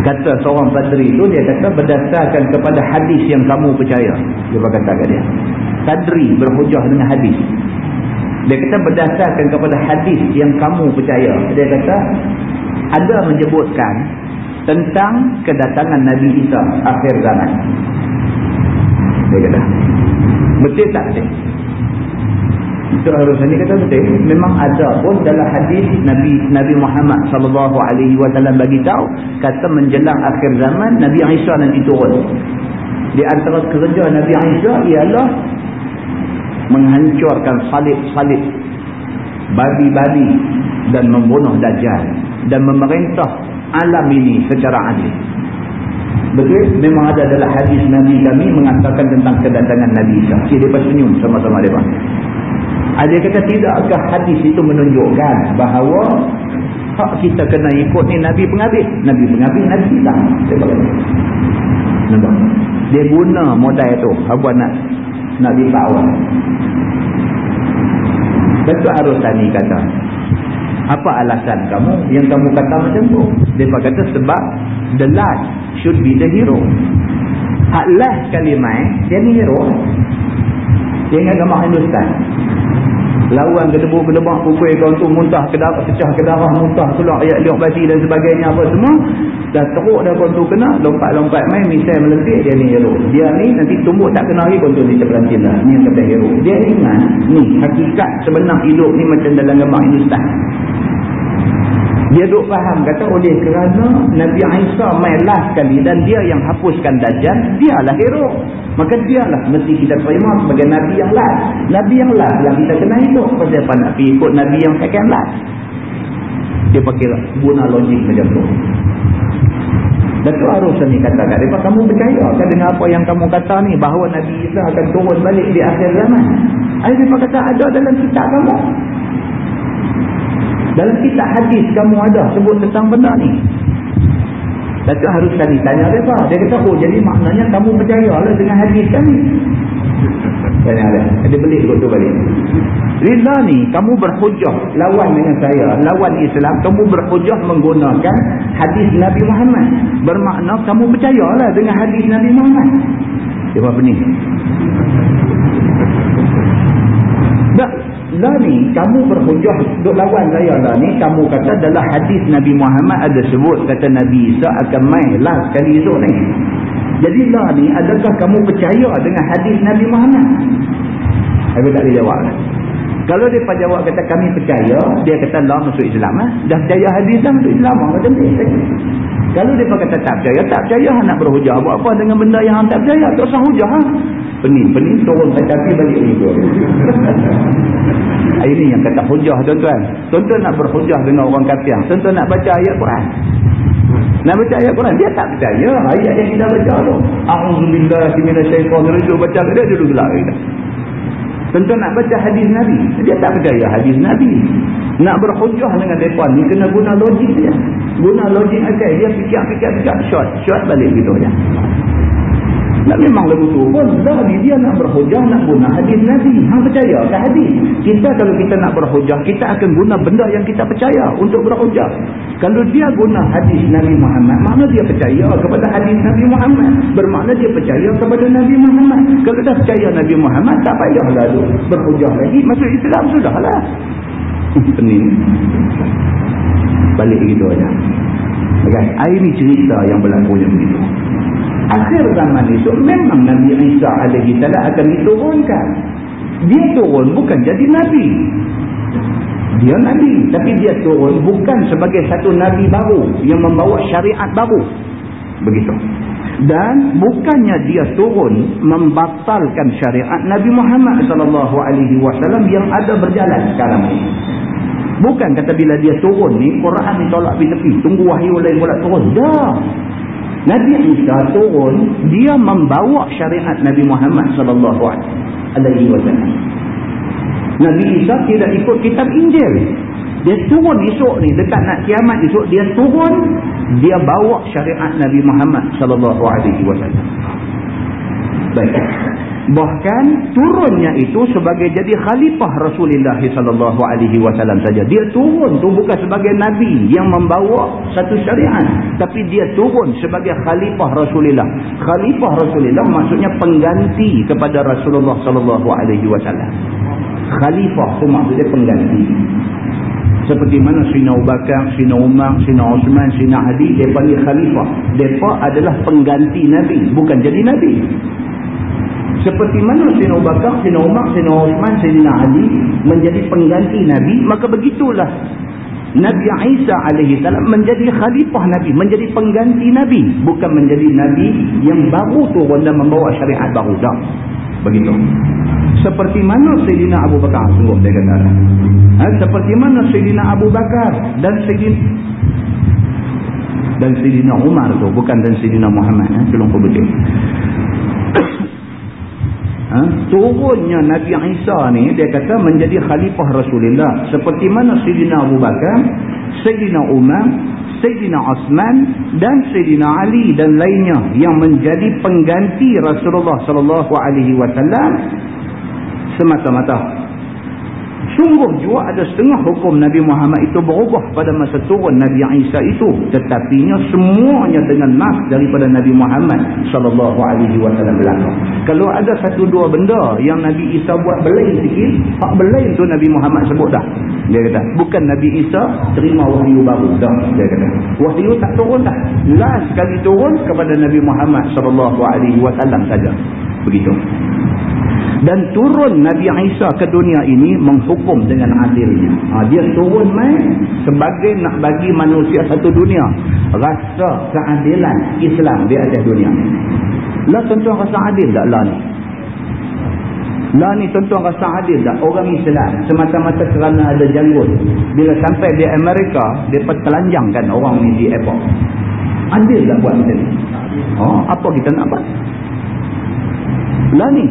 Kata seorang padri tu dia kata berdasarkan kepada hadis yang kamu percaya. Dia berkata ke dia. Padri berhujah dengan hadis. Dia kata berdasarkan kepada hadis yang kamu percaya. Dia kata ada menyebutkan tentang kedatangan Nabi Isa akhir zaman. Dia kata. Betul tak betul? Itu harusnya ni kata betul. Memang ada pun dalam hadis Nabi Nabi Muhammad sallallahu alaihi wasallam bagi tahu kata menjelang akhir zaman Nabi Isa nanti turun. Di antara kerja Nabi Isa ialah menghancurkan salib-salib babi-babi dan membunuh dajjal dan memerintah alam ini secara adil. Betul? Memang ada dalam hadis Nabi kami mengatakan tentang kedatangan Nabi Isa. Si mereka senyum sama-sama mereka ada kata tidakkah hadis itu menunjukkan bahawa hak kita kena ikut ni Nabi penghabis? Nabi penghabis Nabi nampak? Dia guna modal tu. Apa nak nak dibawa betul Arusani kata apa alasan kamu? Yang kamu kata macam tu. Dia kata sebab the last should be the hero. Hak last kalimah dia ni hero. Dia ingat gambar Hindustan lawan kedebuk-kedebak pukul kau tu muntah ke darah, pecah ke darah, muntah keluar ayat liuk basi dan sebagainya apa semua. Dah teruk dah kau tu kena lompat-lompat main misal melentik dia ni hero dia ni nanti tumbuh tak kena lagi kau tu di terperantin lah ni yang kata hero dia ingat ni hakikat sebenar hidup ni macam dalam gambar Hindustan dia duk faham kata oleh kerana Nabi Isa main last kali dan dia yang hapuskan Dajjal, dialah hero. Maka dialah mesti kita terima sebagai Nabi yang last. Nabi yang last lah kita kena ikut. Pasal apa nak pergi ikut Nabi yang second last? Dia pakai guna logik macam tu. Datuk Arus ni kata kat dia, kamu percaya kan dengan apa yang kamu kata ni bahawa Nabi Isa akan turun balik di akhir zaman? Ayah dia kata ada dalam kitab kamu. Dalam kitab hadis kamu ada sebut tentang benda ni. Datuk harus tadi tanya apa? Dia kata, oh jadi maknanya kamu percayalah dengan hadis kan? Tanya dia. Dia beli kot tu balik. Rila ni, kamu berhujah lawan dengan saya. Lawan Islam, kamu berhujah menggunakan hadis Nabi Muhammad. Bermakna kamu percayalah dengan hadis Nabi Muhammad. Dia apa ni? Tak lah ni kamu berhujah duk lawan saya lah ni kamu kata dalam hadis Nabi Muhammad ada sebut kata Nabi Isa akan main lah sekali esok ni. Jadi lah ni adakah kamu percaya dengan hadis Nabi Muhammad? Aku tak boleh jawab lah. Kalau dia jawab kata kami percaya dia kata lah masuk Islam lah dah percaya hadis dah masuk Islam lah macam ni kalau dia kata tak percaya tak percaya nak berhujah. Buat apa dengan benda yang tak percaya tak usah hujah lah pening-pening turun tapi balik juga ini yang kata hujah tuan-tuan. Tuan-tuan nak berhujah dengan orang kafir. Tuan-tuan nak baca ayat Quran. Nak baca ayat Quran dia tak percaya ayat yang kita baca tu. A'udzubillahi minasyaitonirrajim. Baca dia dulu kita tuan-tuan nak baca hadis Nabi. Dia tak percaya hadis Nabi. Nak berhujah dengan mereka ni kena guna logik dia. Guna logik akal dia fikir-fikir short short balik gitu ya nak memang lagu tu pun Zahdi dia nak berhujah nak guna hadis Nabi. Hang percaya ke hadis? Kita kalau kita nak berhujah, kita akan guna benda yang kita percaya untuk berhujah. Kalau dia guna hadis Nabi Muhammad, makna dia percaya kepada hadis Nabi Muhammad. Bermakna dia percaya kepada Nabi Muhammad. Kalau dah percaya Nabi Muhammad, tak payahlah tu berhujah lagi. Masuk Islam sudahlah. Pening. Balik gitu aja. Okay. Ini cerita yang berlaku yang begitu akhir zaman itu memang Nabi Isa alaihi salam akan diturunkan. Dia turun bukan jadi nabi. Dia nabi, tapi dia turun bukan sebagai satu nabi baru yang membawa syariat baru. Begitu. Dan bukannya dia turun membatalkan syariat Nabi Muhammad sallallahu alaihi wasallam yang ada berjalan sekarang ini. Bukan kata bila dia turun ni Quran ditolak di tepi, tunggu wahyu lain pula turun. Dah. Nabi Isa turun dia membawa syariat Nabi Muhammad sallallahu alaihi wasallam. Nabi Isa tidak ikut kitab Injil. Dia turun esok ni dekat nak kiamat esok dia turun dia bawa syariat Nabi Muhammad sallallahu alaihi wasallam. Baik. Bahkan turunnya itu sebagai jadi khalifah Rasulullah sallallahu alaihi wasallam saja. Dia turun tu bukan sebagai nabi yang membawa satu syariat, tapi dia turun sebagai khalifah Rasulullah. Khalifah Rasulullah maksudnya pengganti kepada Rasulullah sallallahu alaihi wasallam. Khalifah tu maksudnya pengganti. Seperti mana Sina Abu Bakar, Sina Umar, Sina Osman, Sina Ali, mereka ni khalifah. Mereka adalah pengganti Nabi, bukan jadi Nabi. Seperti mana Abu Bakar, Sayyidina Umar, Sayyidina Uthman, Sayyidina Ali menjadi pengganti Nabi, maka begitulah Nabi Isa salam menjadi khalifah Nabi, menjadi pengganti Nabi, bukan menjadi Nabi yang baru turun dan membawa syariat baru dah. Begitu. Seperti mana Sayyidina Abu Bakar sungguh dia kata. Ha? seperti mana Sayyidina Abu Bakar dan Sayyidina dan Sayyidina Umar tu bukan dan Sayyidina Muhammad eh kau betul ha? turunnya Nabi Isa ni dia kata menjadi khalifah Rasulullah seperti mana Sayyidina Abu Bakar Sayyidina Umar Sayyidina Osman dan Sayyidina Ali dan lainnya yang menjadi pengganti Rasulullah sallallahu alaihi wasallam semata-mata Sungguh juga ada setengah hukum Nabi Muhammad itu berubah pada masa turun Nabi Isa itu. Tetapinya semuanya dengan nas daripada Nabi Muhammad wasallam belakang. Kalau ada satu dua benda yang Nabi Isa buat belai sikit, hak belai tu Nabi Muhammad sebut dah. Dia kata, bukan Nabi Isa terima wahyu baru dah. Dia kata, wahyu tak turun dah. Last sekali turun kepada Nabi Muhammad wasallam saja. Begitu dan turun Nabi Isa ke dunia ini menghukum dengan adilnya. Ha, dia turun mai sebagai nak bagi manusia satu dunia rasa keadilan Islam di atas dunia. Lah tuan-tuan rasa adil tak lah ni? Lah ni tuan-tuan rasa adil tak orang Islam semata-mata kerana ada janggut. Bila sampai di Amerika, dia telanjangkan orang ni di airport. Adil tak buat macam ni? Oh, apa kita nak buat? Lah ni,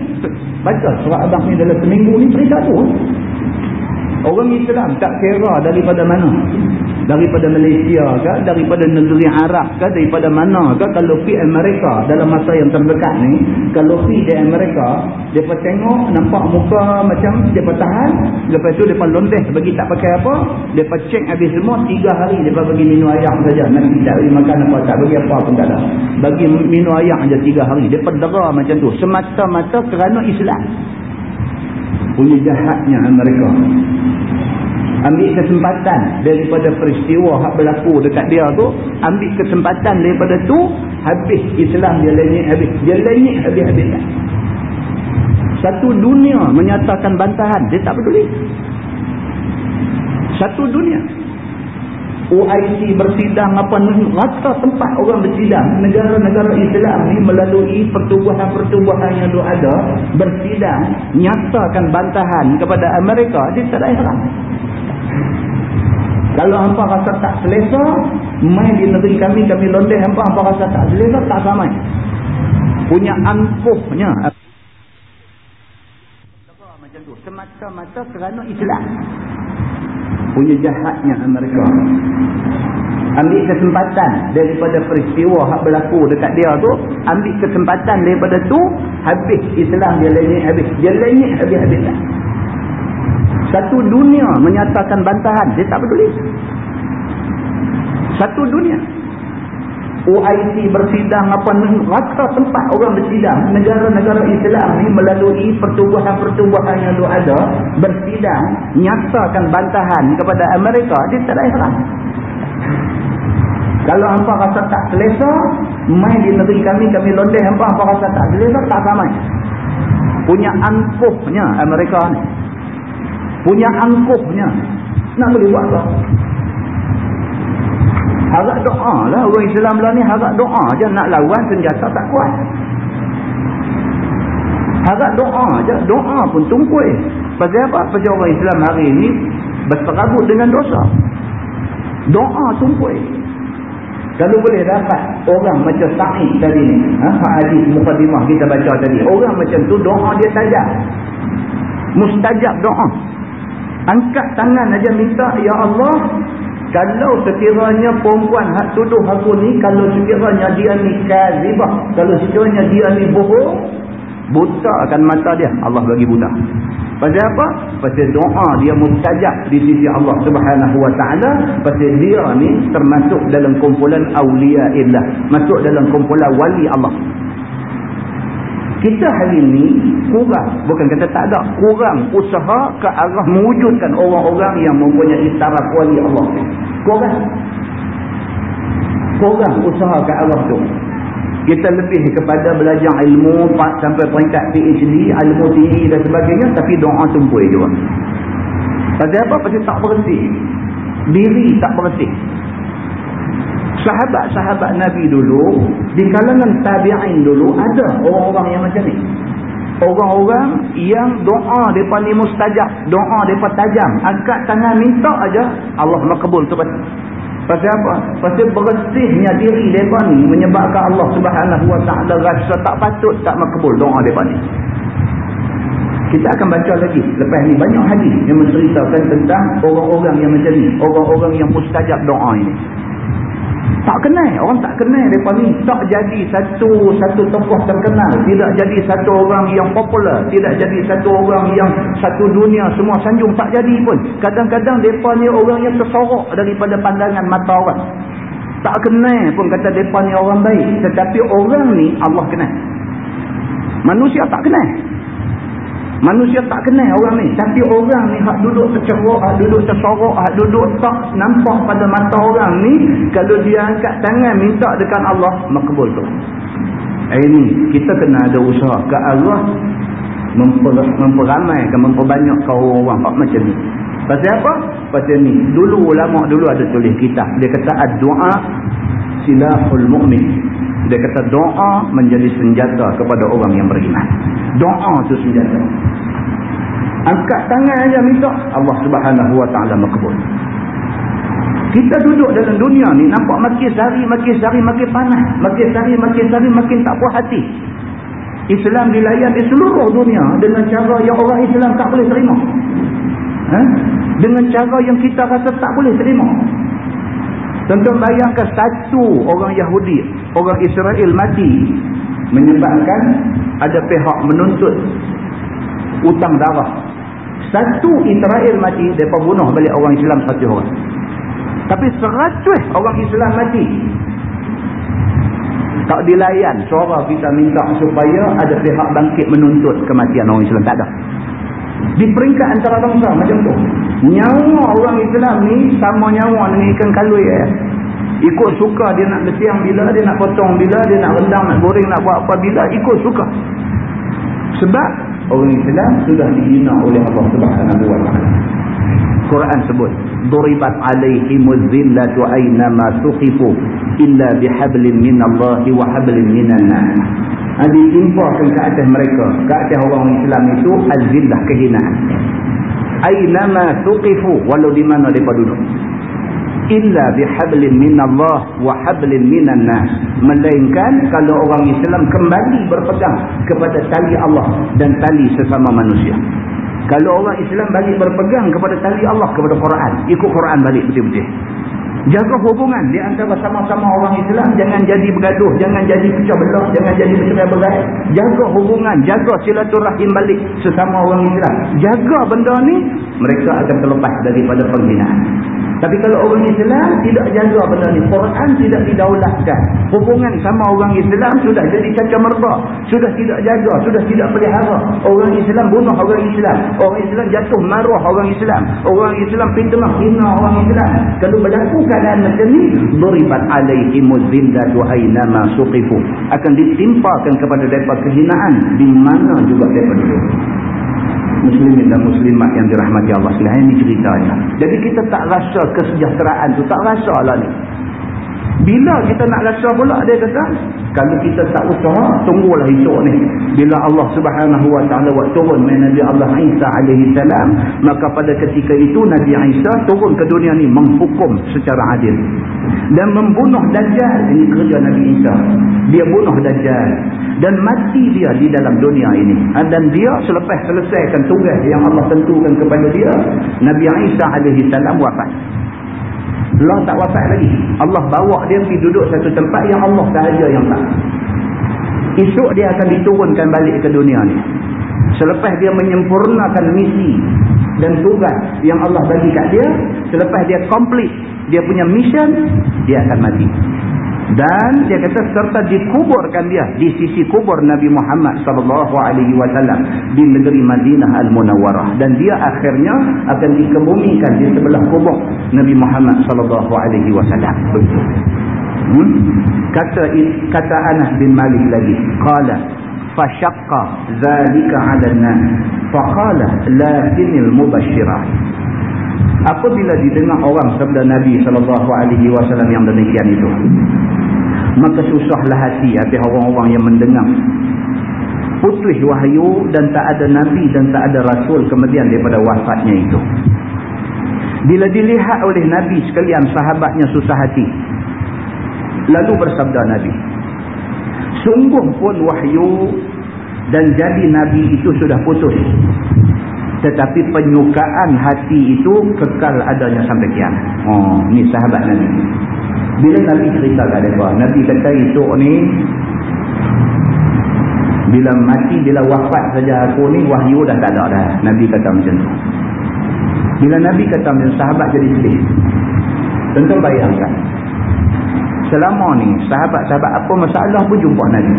baca surat abang ni dalam seminggu ni cerita tu. Orang Islam tak kira daripada mana daripada Malaysia ke, daripada negeri Arab ke, daripada mana ke, kalau pergi Amerika dalam masa yang terdekat ni, kalau pergi di Amerika, mereka tengok, nampak muka macam, mereka tahan, lepas tu mereka londeh bagi tak pakai apa, mereka cek habis semua, tiga hari mereka bagi minum ayam saja, nanti tak bagi makan apa, tak bagi apa pun tak ada. Bagi minum ayam saja tiga hari, mereka dera macam tu, semata-mata kerana Islam. Punya jahatnya Amerika ambil kesempatan daripada peristiwa hak berlaku dekat dia tu ambil kesempatan daripada tu habis Islam dia lenyek habis. Dia lenyek habis-habis satu dunia menyatakan bantahan dia tak peduli. Satu dunia. OIC bersidang apa rata tempat orang bersidang negara-negara Islam ni melalui pertubuhan-pertubuhan yang ada bersidang nyatakan bantahan kepada Amerika dia tak ada kalau hampa rasa tak selesa, mai di negeri kami, kami londeh hampa, hampa rasa tak selesa, tak sama. Punya angkuhnya. Macam tu. Semata-mata kerana Islam. Punya jahatnya Amerika. Ambil kesempatan daripada peristiwa yang berlaku dekat dia tu. Ambil kesempatan daripada tu. Habis Islam dia lenyek habis. Dia lenyek habis-habis tak. Satu dunia menyatakan bantahan. Dia tak peduli. Satu dunia. OIC bersidang apa rata tempat orang bersidang negara-negara Islam ni melalui pertubuhan-pertubuhan yang ada bersidang nyatakan bantahan kepada Amerika dia tak ada ihram kalau hampa rasa tak selesa main di negeri kami kami londeh hampa hampa rasa tak selesa tak sama punya angkuhnya Amerika ni punya angkuhnya nak boleh buat apa? Harap doa lah. Orang Islam lah ni harap doa je. Nak lawan senjata tak kuat. Harap doa je. Doa pun tungkui pasal apa? pasal orang Islam hari ni berterabut dengan dosa. Doa tungkui kalau boleh dapat orang macam Sa'id tadi ni ha? hadis mukadimah kita baca tadi. Orang macam tu doa dia tajam. Mustajab doa angkat tangan aja minta ya Allah kalau sekiranya perempuan hak tuduh aku ni kalau sekiranya dia ni kazibah kalau sekiranya dia ni bohong buta akan mata dia. Allah bagi buta. Pasal apa? pasal doa dia mustajab di sisi Allah subhanahu wa ta'ala. Pasal dia ni termasuk dalam kumpulan awliya illah masuk dalam kumpulan wali Allah kita hari ini kurang, bukan kata tak ada, kurang usaha ke arah mewujudkan orang-orang yang mempunyai taraf wali Allah. Kurang. Kurang usaha ke arah tu. Kita lebih kepada belajar ilmu sampai peringkat PhD, ilmu tinggi dan sebagainya, tapi doa tumpui juga. Pasal apa? Pasal tak berhenti. Diri tak berhenti sahabat-sahabat Nabi dulu, di kalangan tabi'in dulu, ada orang-orang yang macam ni. Orang-orang yang doa mereka ni mustajab, doa mereka tajam, angkat tangan minta aja Allah makbul tu pasti. Pasal apa? Pasal bersihnya diri mereka ni menyebabkan Allah subhanahu wa ta'ala rasa tak patut tak makbul doa mereka ni. Kita akan baca lagi lepas ni banyak hadis yang menceritakan tentang orang-orang yang macam ni, orang-orang yang mustajab doa ini. Tak kenal. Orang tak kenal mereka ni. Tak jadi satu satu tokoh terkenal. Tidak jadi satu orang yang popular. Tidak jadi satu orang yang satu dunia semua sanjung. Tak jadi pun. Kadang-kadang mereka ni orang yang tersorok daripada pandangan mata orang. Tak kenal pun kata mereka ni orang baik. Tetapi orang ni Allah kenal. Manusia tak kenal. Manusia tak kenal orang ni. Tapi orang ni hak duduk terceruk, hak duduk tersorok, hak duduk tak nampak pada mata orang ni. Kalau dia angkat tangan minta dekat Allah, makbul tu. Ini kita kena ada usaha ke memper, memperamaikan, memperbanyakkan orang-orang macam ni. Pasal apa? Pasal ni. Dulu ulama dulu ada tulis kitab. Dia kata ad-du'a silahul mu'min. Dia kata doa menjadi senjata kepada orang yang beriman. Doa tu senjata. Angkat tangan aja minta Allah Subhanahu Wa Taala makbul. Kita duduk dalam dunia ni nampak makin sehari makin sehari makin panas, makin sehari makin sehari makin tak puas hati. Islam dilayan di seluruh dunia dengan cara yang orang Islam tak boleh terima. Ha? Dengan cara yang kita rasa tak boleh terima. Tentu bayangkan satu orang Yahudi, orang Israel mati menyebabkan ada pihak menuntut utang darah. Satu Israel mati, mereka bunuh balik orang Islam satu orang. Tapi seratus orang Islam mati. Tak dilayan suara kita minta supaya ada pihak bangkit menuntut kematian orang Islam. Tak ada. Di peringkat antara bangsa macam tu. Nyawa orang Islam ni sama nyawa dengan ikan kalui ya. Ikut suka dia nak letiang bila, dia nak potong bila, dia nak rendang, nak goreng, nak buat apa bila, ikut suka. Sebab orang Islam sudah dihina oleh Allah Subhanahu wa taala. Quran sebut, "Duribat 'alaihimuz zillatu aina ma tuqifu illa bihablin minallahi wa hablin minan nas." ha, ditimpakan ke atas mereka ke atas orang Islam itu al-zillah kehinaan aynama tuqifu walau di mana mereka duduk illa bihablin minallah wa hablin minan nas melainkan kalau orang Islam kembali berpegang kepada tali Allah dan tali sesama manusia kalau orang Islam balik berpegang kepada tali Allah kepada Quran ikut Quran balik betul-betul Jaga hubungan di antara sama-sama orang Islam. Jangan jadi bergaduh. Jangan jadi pecah belah. Jangan jadi bercerai berai. Jaga hubungan. Jaga silaturahim balik sesama orang Islam. Jaga benda ni. Mereka akan terlepas daripada penghinaan. Tapi kalau orang Islam tidak jaga benda ni. Quran tidak didaulatkan. Hubungan sama orang Islam sudah jadi caca merba. Sudah tidak jaga. Sudah tidak pelihara. Orang Islam bunuh orang Islam. Orang Islam jatuh maruah orang Islam. Orang Islam fitnah hina orang Islam. Kalau berlaku keadaan macam ni duribat alaihimuz zillatu aynama suqifu akan ditimpakan kepada mereka kehinaan di mana juga mereka duduk muslimin dan muslimat yang dirahmati Allah. Sekalian ini ceritanya. Jadi kita tak rasa kesejahteraan tu. Tak rasa lah ni. Bila kita nak rasa pula dia kata kalau kita tak usaha tunggulah esok ni. Bila Allah Subhanahu wa taala buat turun Nabi Allah Isa alaihi salam maka pada ketika itu Nabi Isa turun ke dunia ni menghukum secara adil. Dan membunuh dajjal. Ini kerja Nabi Isa. Dia bunuh dajjal dan mati dia di dalam dunia ini dan dia selepas selesaikan tugas yang Allah tentukan kepada dia Nabi Isa salam wafat Allah tak wafat lagi. Allah bawa dia pergi duduk satu tempat yang Allah sahaja yang tak. Esok dia akan diturunkan balik ke dunia ni. Selepas dia menyempurnakan misi dan tugas yang Allah bagi kat dia. Selepas dia complete dia punya mission, dia akan mati. Dan dia kata serta dikuburkan dia di sisi kubur Nabi Muhammad sallallahu alaihi wasallam di negeri Madinah Al-Munawwarah dan dia akhirnya akan dikebumikan di sebelah kubur Nabi Muhammad sallallahu alaihi wasallam. Hmm? Kata kata Anas bin Malik lagi, qala fashaqqa zalika 'ala an-nas faqala lakinnal mubasysyirat apabila didengar orang sabda Nabi sallallahu alaihi wasallam yang demikian itu maka susahlah hati hati orang-orang yang mendengar. Putus wahyu dan tak ada nabi dan tak ada rasul kemudian daripada wafatnya itu. Bila dilihat oleh nabi sekalian sahabatnya susah hati. Lalu bersabda nabi sungguh pun wahyu dan jadi nabi itu sudah putus tetapi penyukaan hati itu kekal adanya sampai kiamat. Oh, ini sahabat Nabi. Bila Nabi cerita kat mereka, Nabi kata itu ni bila mati, bila wafat saja aku ni, wahyu dah tak ada dah. Nabi kata macam tu. Bila Nabi kata macam sahabat jadi sedih. Tentu bayangkan. Selama ni, sahabat-sahabat apa masalah pun jumpa Nabi.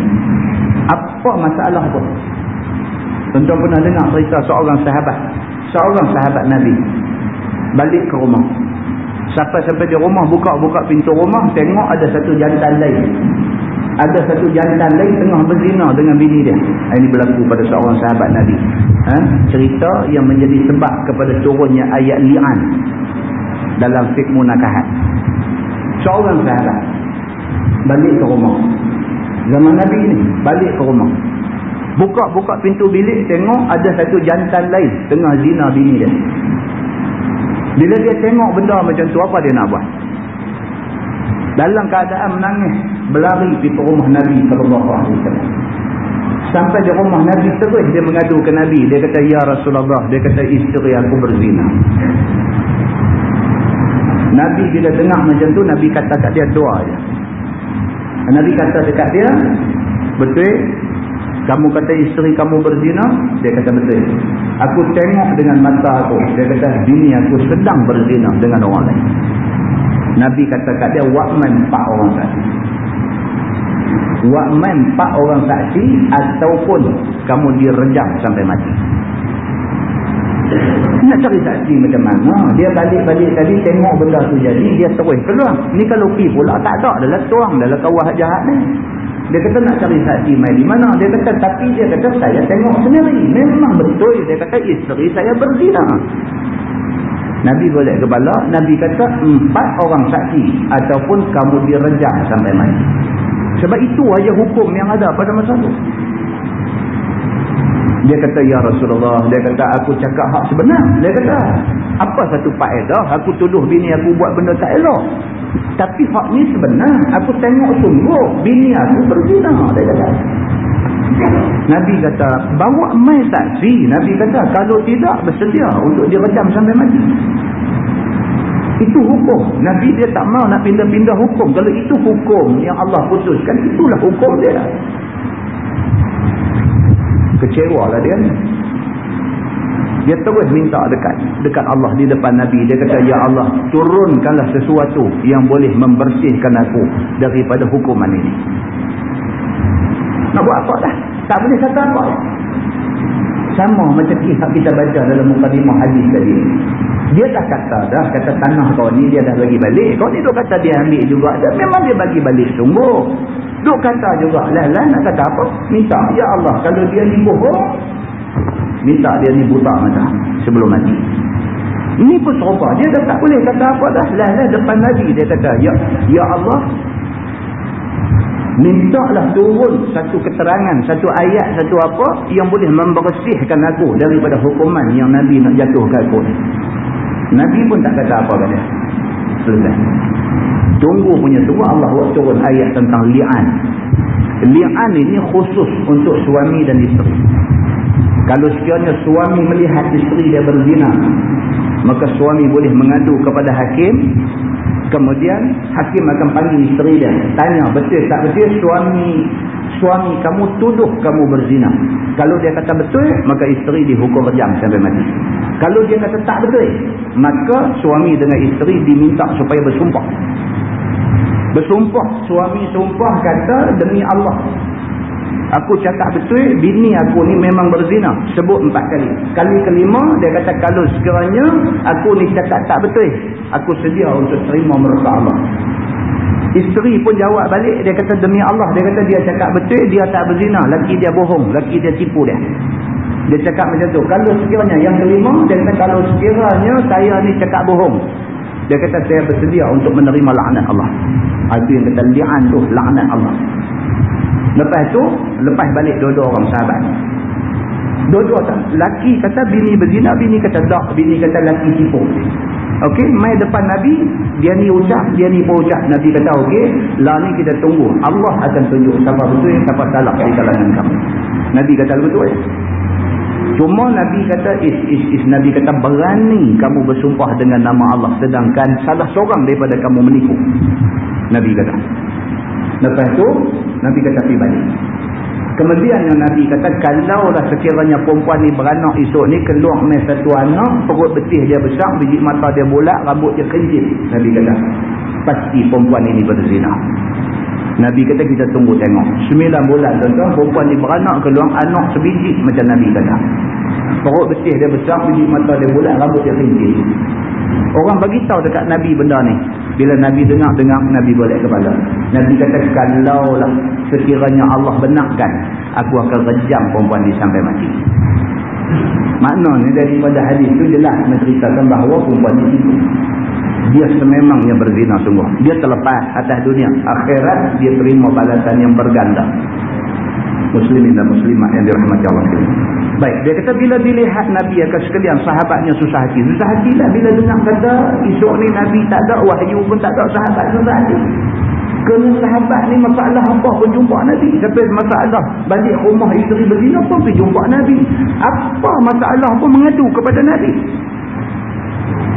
Apa masalah pun. Tentu pernah dengar cerita seorang sahabat. Seorang sahabat Nabi. Balik ke rumah. Sampai-sampai di rumah, buka-buka pintu rumah, tengok ada satu jantan lain ada satu jantan lain tengah berzina dengan bini dia. Ini berlaku pada seorang sahabat Nabi. Ha? Cerita yang menjadi sebab kepada turunnya ayat li'an dalam fikmu nakahat. Seorang sahabat balik ke rumah. Zaman Nabi ni balik ke rumah. Buka-buka pintu bilik tengok ada satu jantan lain tengah zina bini dia. Bila dia tengok benda macam tu apa dia nak buat? Dalam keadaan menangis berlari pergi rumah Nabi sallallahu alaihi wasallam. Sampai di rumah Nabi terus dia mengadu ke Nabi, dia kata ya Rasulullah, dia kata isteri aku berzina. Nabi bila dengar macam tu Nabi kata kat dia doa je. Nabi kata dekat dia, betul kamu kata isteri kamu berzina? Dia kata betul. Aku tengok dengan mata aku. Dia kata bini aku sedang berzina dengan orang lain. Nabi kata kat dia, wa'man empat orang saksi wa'man empat orang saksi ataupun kamu direjam sampai mati nak cari saksi macam mana dia balik-balik tadi tengok benda tu jadi dia terus keluar ni kalau pergi pula tak ada adalah tuang dalam kawah jahat ni dia kata nak cari saksi main di mana dia kata tapi dia kata saya tengok sendiri memang betul dia kata isteri saya berzina Nabi golek kepala, Nabi kata empat orang saksi ataupun kamu direjam sampai mati. Sebab itu aja hukum yang ada pada masa itu. Dia kata, Ya Rasulullah, dia kata, aku cakap hak sebenar. Dia kata, apa satu faedah, aku tuduh bini aku buat benda tak elok. Tapi hak ni sebenar, aku tengok sungguh, bini aku berzina. Dia kata, Nabi kata, bawa mai saksi. Nabi kata, kalau tidak bersedia untuk direjam sampai mati. Itu hukum. Nabi dia tak mau nak pindah-pindah hukum. Kalau itu hukum yang Allah putuskan, itulah hukum dia. Kecewa lah dia. Dia terus minta dekat dekat Allah di depan Nabi. Dia kata, Ya Allah, turunkanlah sesuatu yang boleh membersihkan aku daripada hukuman ini. Nak buat apa dah? Tak boleh kata apa. Sama macam kisah kita baca dalam mukadimah hadis tadi. Dia dah kata dah, kata tanah kau ni dia dah bagi balik. Kau ni duk kata dia ambil juga. Dia, memang dia bagi balik sungguh. Duk kata juga, lah lah nak kata apa? Minta, ya Allah, kalau dia ni bohong, minta dia ni buta macam sebelum mati. Ini pun serupa. Dia dah tak boleh kata apa dah. Lah lah depan Nabi dia kata, ya, ya Allah, mintalah turun satu keterangan, satu ayat, satu apa yang boleh membersihkan aku daripada hukuman yang Nabi nak jatuhkan aku. Nabi pun tak kata apa kat dia. Selesai. Tunggu punya tunggu Allah buat turun ayat tentang li'an. Li'an ini khusus untuk suami dan isteri. Kalau sekiranya suami melihat isteri dia berzina, maka suami boleh mengadu kepada hakim Kemudian hakim akan panggil isteri dia. Tanya betul tak betul suami suami kamu tuduh kamu berzina. Kalau dia kata betul, maka isteri dihukum rejam sampai mati. Kalau dia kata tak betul, maka suami dengan isteri diminta supaya bersumpah. Bersumpah, suami sumpah kata demi Allah Aku cakap betul, bini aku ni memang berzina. Sebut empat kali. Kali kelima, dia kata kalau sekiranya aku ni cakap tak betul, aku sedia untuk terima mereka Allah. Isteri pun jawab balik, dia kata demi Allah. Dia kata dia cakap betul, dia tak berzina. Laki dia bohong, laki dia tipu dia. Dia cakap macam tu. Kalau sekiranya yang kelima, dia kata kalau sekiranya saya ni cakap bohong. Dia kata saya bersedia untuk menerima laknat Allah. Itu yang kata li'an tu, laknat Allah. Lepas tu, lepas balik dua-dua orang sahabat. Dua-dua tak. Laki kata bini berzina, bini kata tak. Bini kata laki tipu. Okey, mai depan Nabi, dia ni ucap, dia ni pun ucap. Nabi kata, okey, lah ni kita tunggu. Allah akan tunjuk siapa betul, siapa salah di kalangan kamu. Nabi kata betul. Cuma Nabi kata, is, is, is, Nabi kata, berani kamu bersumpah dengan nama Allah. Sedangkan salah seorang daripada kamu menipu. Nabi kata. Lepas tu, Nabi kata pergi balik. Kemudian yang Nabi kata, kalaulah sekiranya perempuan ni beranak esok ni, keluar main satu anak, perut betih dia besar, biji mata dia bulat, rambut dia kencit. Nabi kata, pasti perempuan ini berzina. Nabi kata kita tunggu tengok. Sembilan bulan tuan-tuan, perempuan ni beranak keluar anak sebiji macam Nabi kata. Perut betih dia besar, biji mata dia bulat, rambut dia kencit. Orang bagi tahu dekat Nabi benda ni. Bila Nabi dengar-dengar, Nabi boleh kepala. Nabi kata, kalaulah sekiranya Allah benarkan, aku akan rejam perempuan ni sampai mati. Maknanya daripada hadis tu jelas menceritakan bahawa perempuan ni itu. Dia sememangnya berzina sungguh. Dia terlepas atas dunia. Akhirat dia terima balasan yang berganda muslimin dan muslimat yang dirahmati Allah baik dia kata bila dilihat Nabi akan sekalian sahabatnya susah hati. Susah hati lah bila dengar kata esok ni Nabi tak ada wahyu pun tak ada sahabat susah hati kerana sahabat ni masalah apa pun jumpa Nabi. Sampai masalah balik rumah isteri berzina pun pergi jumpa Nabi. Apa masalah pun mengadu kepada Nabi.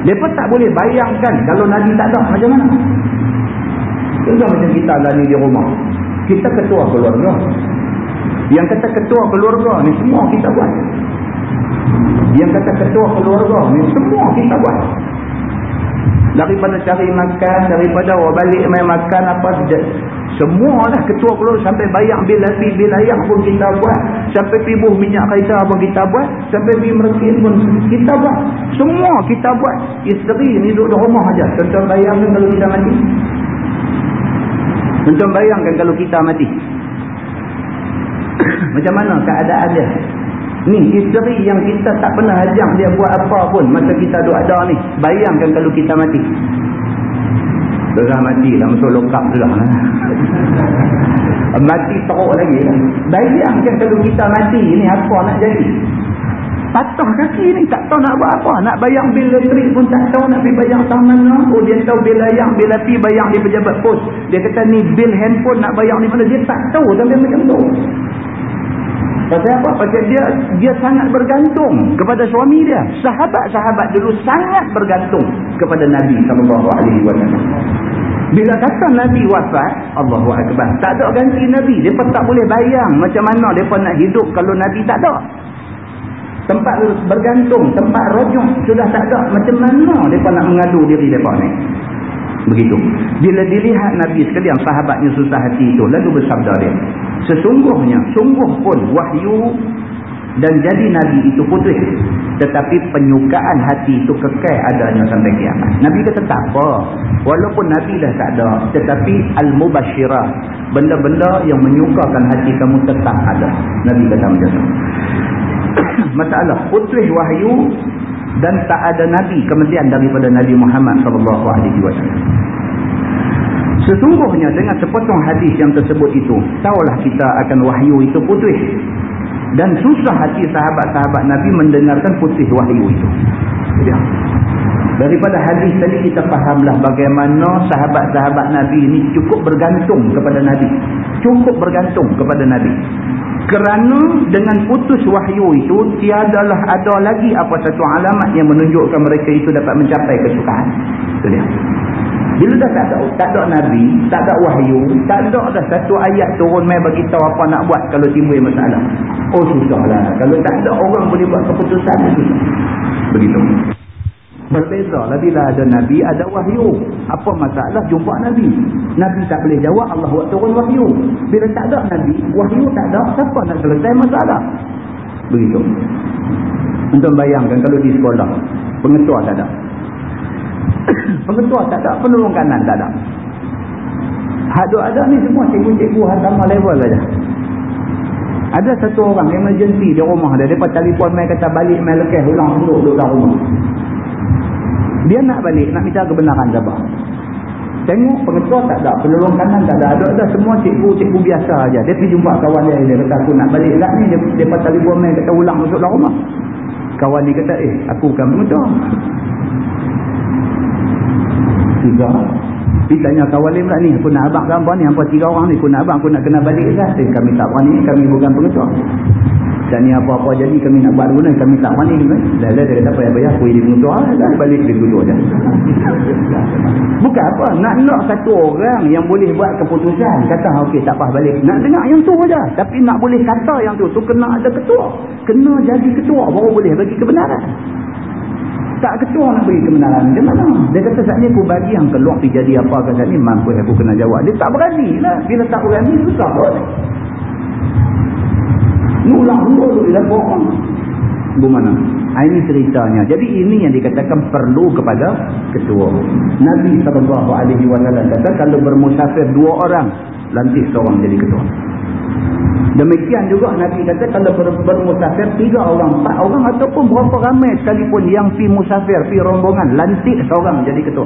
Mereka tak boleh bayangkan kalau Nabi tak ada macam mana? Contoh macam kita lah ni di rumah. Kita ketua keluarga yang kata ketua keluarga ni semua kita buat. Yang kata ketua keluarga ni semua kita buat. Daripada cari makan, daripada awak balik main makan apa saja. Semua lah ketua keluarga sampai bayar bil api, bil ayak pun kita buat. Sampai pibuh minyak kaisa pun kita buat. Sampai bil merekin pun kita buat. Semua kita buat. Isteri ni duduk di rumah aja. Tentu bayangkan kalau kita mati. Tentu bayangkan kalau kita mati. Macam mana keadaan dia? Ni isteri yang kita tak pernah ajak dia buat apa pun masa kita duduk ada ni. Bayangkan kalau kita mati. Sudah mati lah. Masuk lokap sudah. mati teruk lagi. Lah. Bayangkan kalau kita mati ni apa nak jadi? Patah kaki ni tak tahu nak buat apa. Nak bayang bil elektrik pun tak tahu nak pergi bayang taman mana. Oh dia tahu bil layang, bil api bayang di pejabat pos. Dia kata ni bil handphone nak bayang di mana. Dia tak tahu sampai macam tu. Pasal apa? Pasal dia dia sangat bergantung kepada suami dia. Sahabat-sahabat dulu sangat bergantung kepada Nabi sallallahu alaihi wasallam. Bila kata Nabi wafat, Allahu akbar. Tak ada ganti Nabi. Depa tak boleh bayang macam mana depa nak hidup kalau Nabi tak ada. Tempat bergantung, tempat rujuk sudah tak ada. Macam mana depa nak mengadu diri depa ni? Begitu. Bila dilihat Nabi sekalian sahabatnya susah hati itu. Lalu bersabda dia. Sesungguhnya, sungguh pun wahyu dan jadi Nabi itu putih. Tetapi penyukaan hati itu kekal adanya sampai kiamat. Nabi kata tak apa. Walaupun Nabi dah tak ada. Tetapi al-mubashirah. Benda-benda yang menyukakan hati kamu tetap ada. Nabi kata macam itu. Masalah. Putih wahyu dan tak ada nabi kemudian daripada Nabi Muhammad sallallahu alaihi wasallam. Sesungguhnya dengan sepotong hadis yang tersebut itu, tahulah kita akan wahyu itu putih. Dan susah hati sahabat-sahabat Nabi mendengarkan putih wahyu itu. Ya. Daripada hadis tadi kita fahamlah bagaimana sahabat-sahabat Nabi ini cukup bergantung kepada Nabi. Cukup bergantung kepada Nabi. Kerana dengan putus wahyu itu, tiadalah ada lagi apa satu alamat yang menunjukkan mereka itu dapat mencapai kesukaan. Itu dia. Bila dah tak ada, tak ada Nabi, tak ada wahyu, tak ada dah satu ayat turun mai bagi tahu apa nak buat kalau timbul masalah. Oh susahlah. Kalau tak ada orang boleh buat keputusan, susah. Begitu. Berbeza lah bila ada Nabi, ada wahyu. Apa masalah jumpa Nabi? Nabi tak boleh jawab, Allah buat turun wahyu. Bila tak ada Nabi, wahyu tak ada, siapa nak selesai masalah? Begitu. Untuk bayangkan kalau di sekolah, pengetua tak ada. pengetua tak ada, penolong kanan tak ada. Haduk ada ni semua cikgu-cikgu hantar level saja. Ada satu orang emergency di rumah dia. Dia telefon main kata balik main lekeh ulang duduk duduk dalam rumah. Dia nak balik, nak minta kebenaran Sabah. Tengok pengetua tak ada, penolong kanan tak ada. Ada-ada semua cikgu-cikgu biasa aja. Dia pergi jumpa kawan dia, dia kata aku nak balik kat ni. Dia, dia patah telefon main kata ulang masuk dalam rumah. Kawan ni kata, eh aku bukan pengetua. Tiga. Dia tanya kawan dia pula ni, aku nak abang gambar ni, hampa tiga orang ni, aku nak abang, aku nak kena balik lah. Eh, kami tak berani, kami bukan pengetua. Dan ni apa-apa jadi kami nak buat guna kami tak mani dah lah dia kata apa yang bayar? Kuih di mutu ah, dah balik di mutu je. Bukan apa nak nak satu orang yang boleh buat keputusan kata okey tak apa balik. Nak dengar yang tu aja tapi nak boleh kata yang tu tu kena ada ketua. Kena jadi ketua baru boleh bagi kebenaran. Tak ketua nak bagi kebenaran dia mana? Dia kata saat ni aku bagi yang keluar pergi jadi apa kata ni mampu aku kena jawab. Dia tak berani lah. Bila tak berani susah pun Nulang dulu dia bohong. Bagaimana? Ah, ini ceritanya. Jadi ini yang dikatakan perlu kepada ketua. Nabi SAW kata kalau bermusafir dua orang, lantik seorang jadi ketua. Demikian juga Nabi kata kalau ber bermusafir tiga orang, empat orang ataupun berapa ramai sekalipun yang pi musafir, pi rombongan, lantik seorang jadi ketua.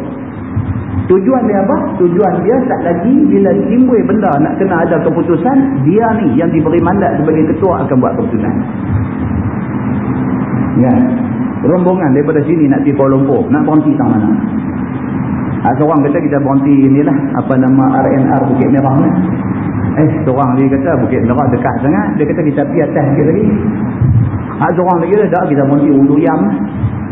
Tujuan dia apa? Tujuan dia tak lagi bila timbul benda nak kena ada keputusan, dia ni yang diberi mandat sebagai ketua akan buat keputusan. Ya. Rombongan daripada sini nak pergi Kuala Lumpur, nak berhenti tang mana? Ha, seorang kata kita berhenti inilah, apa nama RNR Bukit Merah ni. Eh, seorang dia kata Bukit Merah dekat sangat, dia kata kita pergi atas sikit lagi. Ha, seorang lagi dah kita berhenti Ulu Yang.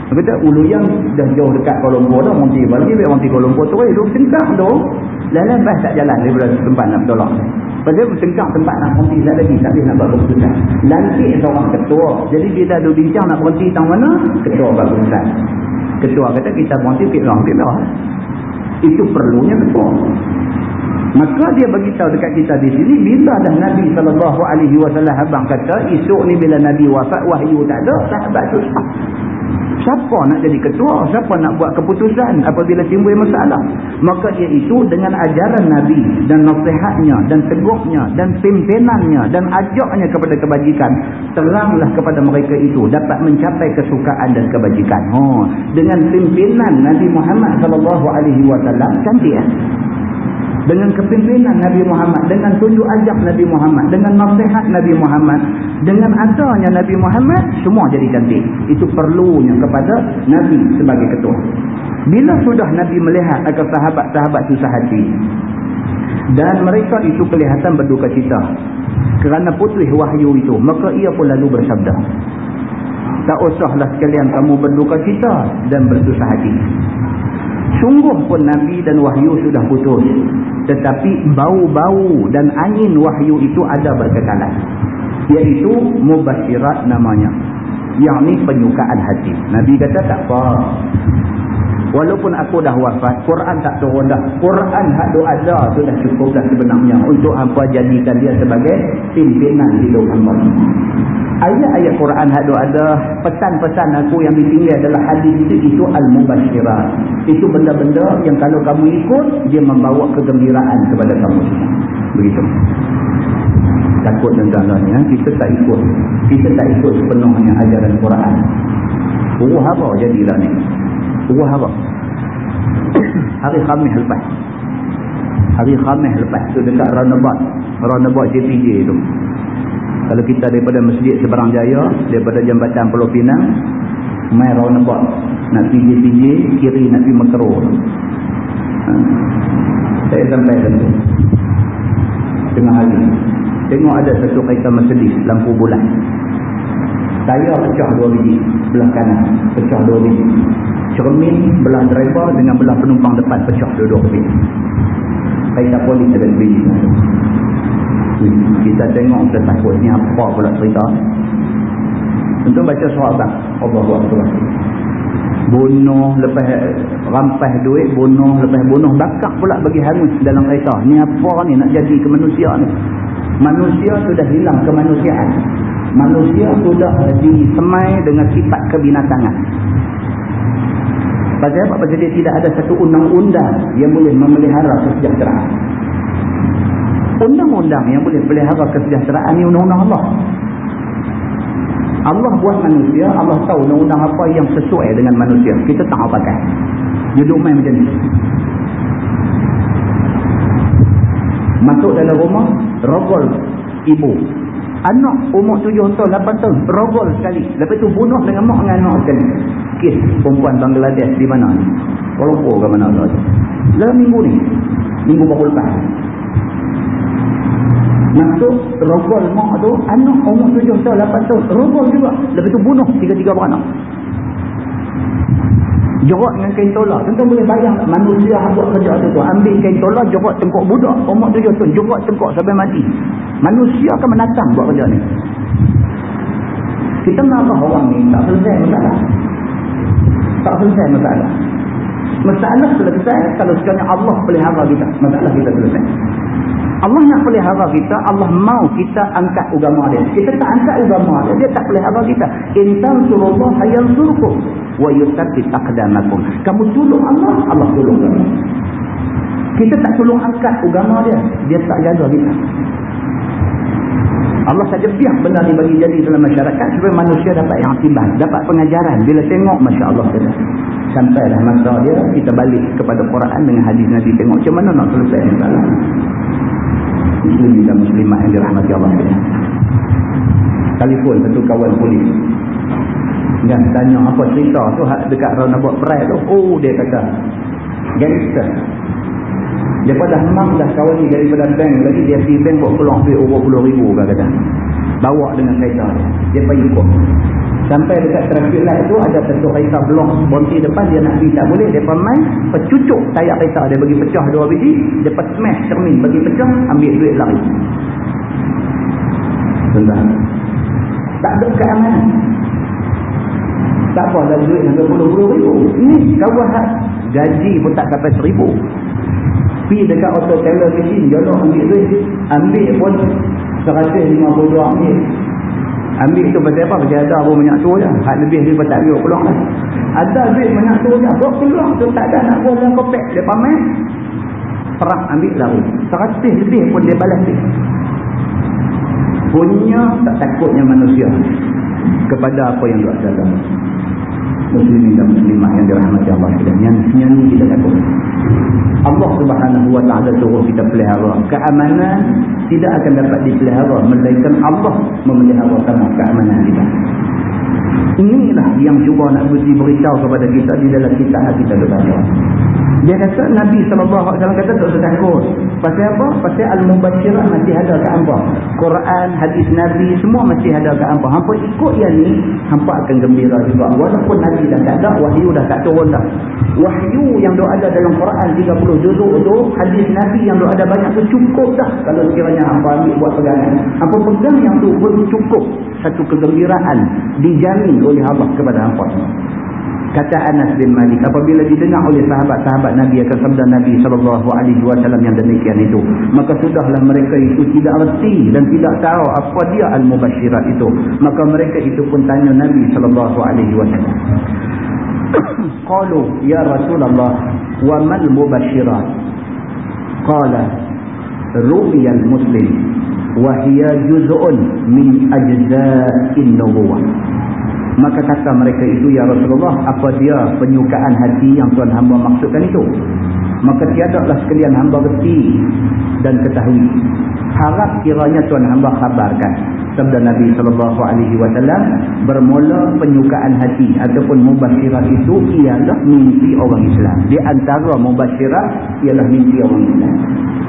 Kata ulu yang dah jauh dekat Kuala Lumpur dah. Monti balik. Biar monti Kuala Lumpur tu. Eh, duduk sengkak tu. Lain-lain bas tak jalan daripada tempat nak bertolak. Pasal sengkak tempat nak berhenti tak lagi. Tak boleh nak buat keputusan. Lantik seorang ketua. Jadi dia dah duduk bincang nak berhenti tang mana. Ketua buat keputusan. Ketua kata kita berhenti pergi merah. Itu perlunya ketua. Maka dia beritahu dekat kita di sini bila dah Nabi sallallahu alaihi wasallam abang kata esok ni bila Nabi wafat wahyu tak ada sahabat susah. Siapa nak jadi ketua? Siapa nak buat keputusan apabila timbul masalah? Maka iaitu dengan ajaran Nabi dan nasihatnya dan teguknya dan pimpinannya dan ajaknya kepada kebajikan. Teranglah kepada mereka itu dapat mencapai kesukaan dan kebajikan. Oh, dengan pimpinan Nabi Muhammad SAW cantik ya? Dengan kepimpinan Nabi Muhammad, dengan tunjuk ajak Nabi Muhammad, dengan nasihat Nabi Muhammad, dengan adanya Nabi Muhammad, semua jadi cantik. Itu perlunya kepada Nabi sebagai ketua. Bila sudah Nabi melihat agar sahabat-sahabat susah hati, dan mereka itu kelihatan berduka cita kerana putih wahyu itu, maka ia pun lalu bersabda, tak usahlah sekalian kamu berduka cita dan bersusah hati. Sungguh pun Nabi dan Wahyu sudah putus. Tetapi bau-bau dan angin Wahyu itu ada berkekalan. Iaitu Mubashirat namanya. Yang ni penyukaan hati. Nabi kata tak apa. Walaupun aku dah wafat, Quran tak turun dah. Quran hadu ada sudah cukup dah sebenarnya. Untuk apa jadikan dia sebagai pimpinan hidup hamba. Ayat-ayat Quran hadu ada pesan-pesan aku yang ditinggal adalah hadis itu, itu al-mubasyirat. Itu benda-benda yang kalau kamu ikut, dia membawa kegembiraan kepada kamu. Begitu. Takut dan jalannya, kita tak ikut. Kita tak ikut sepenuhnya ajaran Quran. Oh, apa jadilah ni? Buah apa? Hari Khamis lepas. Hari Khamis lepas tu dekat Roundabout. Roundabout JPJ tu. Kalau kita daripada Masjid Seberang Jaya, daripada Jambatan Pulau Pinang, main Roundabout. Nak pergi JPJ, kiri nak pergi Mekero. Ha. Saya sampai tentu. Tengah hari. Tengok ada satu kereta Mercedes, lampu bulan. Saya pecah dua biji belah kanan. Pecah dua biji cermin belah driver dengan belah penumpang depan pecah dua-dua kebin. Kereta polis ada lebih. Kita tengok kita takut ni apa pula cerita. Untuk baca surat tak? Allah Allah. Bunuh lepas rampas duit, bunuh lepas bunuh bakar pula bagi hangus dalam kereta. Ni apa ni nak jadi ke manusia ni? Manusia sudah hilang kemanusiaan. Manusia sudah disemai dengan sifat kebinatangan. Pasal apa? Pasal dia tidak ada satu undang-undang yang boleh memelihara kesejahteraan. Undang-undang yang boleh memelihara kesejahteraan ini undang-undang Allah. Allah buat manusia, Allah tahu undang-undang apa yang sesuai dengan manusia. Kita tak pakai. Duduk main macam ni. Masuk dalam rumah, rogol ibu. Anak umur tujuh tahun, lapan tahun, rogol sekali. Lepas tu bunuh dengan mak dengan anak sekali. Kes perempuan Bangladesh di mana ni? Kuala ke mana tu? Dalam minggu ni. Minggu baru lepas. Masuk rogol mak tu, anak umur tujuh tahun, lapan tahun, rogol juga. Lepas tu bunuh tiga-tiga beranak. Jorok dengan kain tolak. Tentu boleh bayang tak manusia buat kerja tu tu. Ambil kain tolak, jorok tengkok budak. Umur tujuh tahun, jorok tengkok sampai mati. Manusia akan menatang buat kerja ni. Kita marah orang ni, tak selesai masalah. Tak selesai masalah. Masalah selesai kalau sekiranya Allah pelihara kita. Masalah kita selesai. Allah nak pelihara kita, Allah mau kita angkat agama dia. Kita tak angkat agama dia, dia tak pelihara kita. Intan surullah hayal surkum wa yutabit aqdamakum. Kamu tolong Allah, Allah tolong kamu. Kita tak tolong angkat agama dia, dia tak jaga kita. Allah saja biar benda ni bagi jadi dalam masyarakat supaya manusia dapat yang timbang, dapat pengajaran. Bila tengok, Masya Allah. Kata. Sampailah masa dia, kita balik kepada Quran dengan hadis Nabi. Tengok macam mana nak selesai masalah muslim dan muslimah yang dirahmati Allah telefon satu kawan polis dan tanya apa cerita tu dekat orang buat perai tu oh dia kata gangster daripada memang dah kawan ni daripada bank lagi dia pergi bank buat peluang duit 20 ribu kata bawa dengan kereta dia pergi ikut Sampai dekat traffic light tu ada satu kereta blok bonti depan dia nak pergi tak boleh. Dia main pecucuk tayak kereta dia bagi pecah dua biji. Dia smash cermin bagi pecah ambil duit lari. Tentang. Tak ada keamanan. Tak apa dah duit sampai puluh-puluh ribu. Ini kawan gaji pun tak sampai seribu. Pergi dekat auto teller machine. Jodoh ambil duit. Ambil pun 152 ambil. Ambil tu pasal apa? Pasal ada pun banyak tu je. Hak lebih dia tak ambil peluang lah. Ada duit banyak tu je. Bawa peluang tu tak ada nak buat dalam kopek. Dia pamer. Perang ambil lari. Seratus lebih pun dia balas dia. Punya tak takutnya manusia. Kepada apa yang dia dalam. Muslimin dan muslimah yang dirahmati Allah sekalian. Yang ini kita takut. Allah subhanahu wa ta'ala suruh kita pelihara. Keamanan tidak akan dapat dipelihara. Melainkan Allah memelihara keamanan kita. Inilah yang cuba nak beritahu kepada kita di dalam kitab kita berbaca. Dia kata Nabi SAW kata tak takut. Pasal apa? Pasal Al-Mubashirah masih ada ke hampa. Quran, hadis Nabi semua masih ada ke hampa. Hampa ikut yang ni, hampa akan gembira juga. Walaupun Nabi dah tak ada, wahyu dah tak turun dah. Wahyu yang ada dalam Quran 30 juzuk tu, hadis Nabi yang ada banyak tu cukup dah. Kalau sekiranya hampa ambil buat pegangan. Hampa pegang yang tu pun cukup. Satu kegembiraan dijamin oleh Allah kepada hampa kata Anas bin Malik apabila didengar oleh sahabat-sahabat Nabi akan sabda Nabi sallallahu alaihi wasallam yang demikian itu maka sudahlah mereka itu tidak reti dan tidak tahu apa dia al-mubasyirat itu. Maka mereka itu pun tanya Nabi sallallahu alaihi wasallam. Qalu ya Rasulullah wa mal mubasyirat? Qala ru'yal muslim wa hiya juz'un min ajza'in nubuwah Maka kata mereka itu, Ya Rasulullah, apa dia penyukaan hati yang Tuhan hamba maksudkan itu? Maka tiadalah sekalian hamba reti dan ketahui. Harap kiranya Tuhan hamba khabarkan. Sabda Nabi SAW, bermula penyukaan hati ataupun mubasyirat itu ialah mimpi orang Islam. Di antara mubasyirat ialah mimpi orang Islam.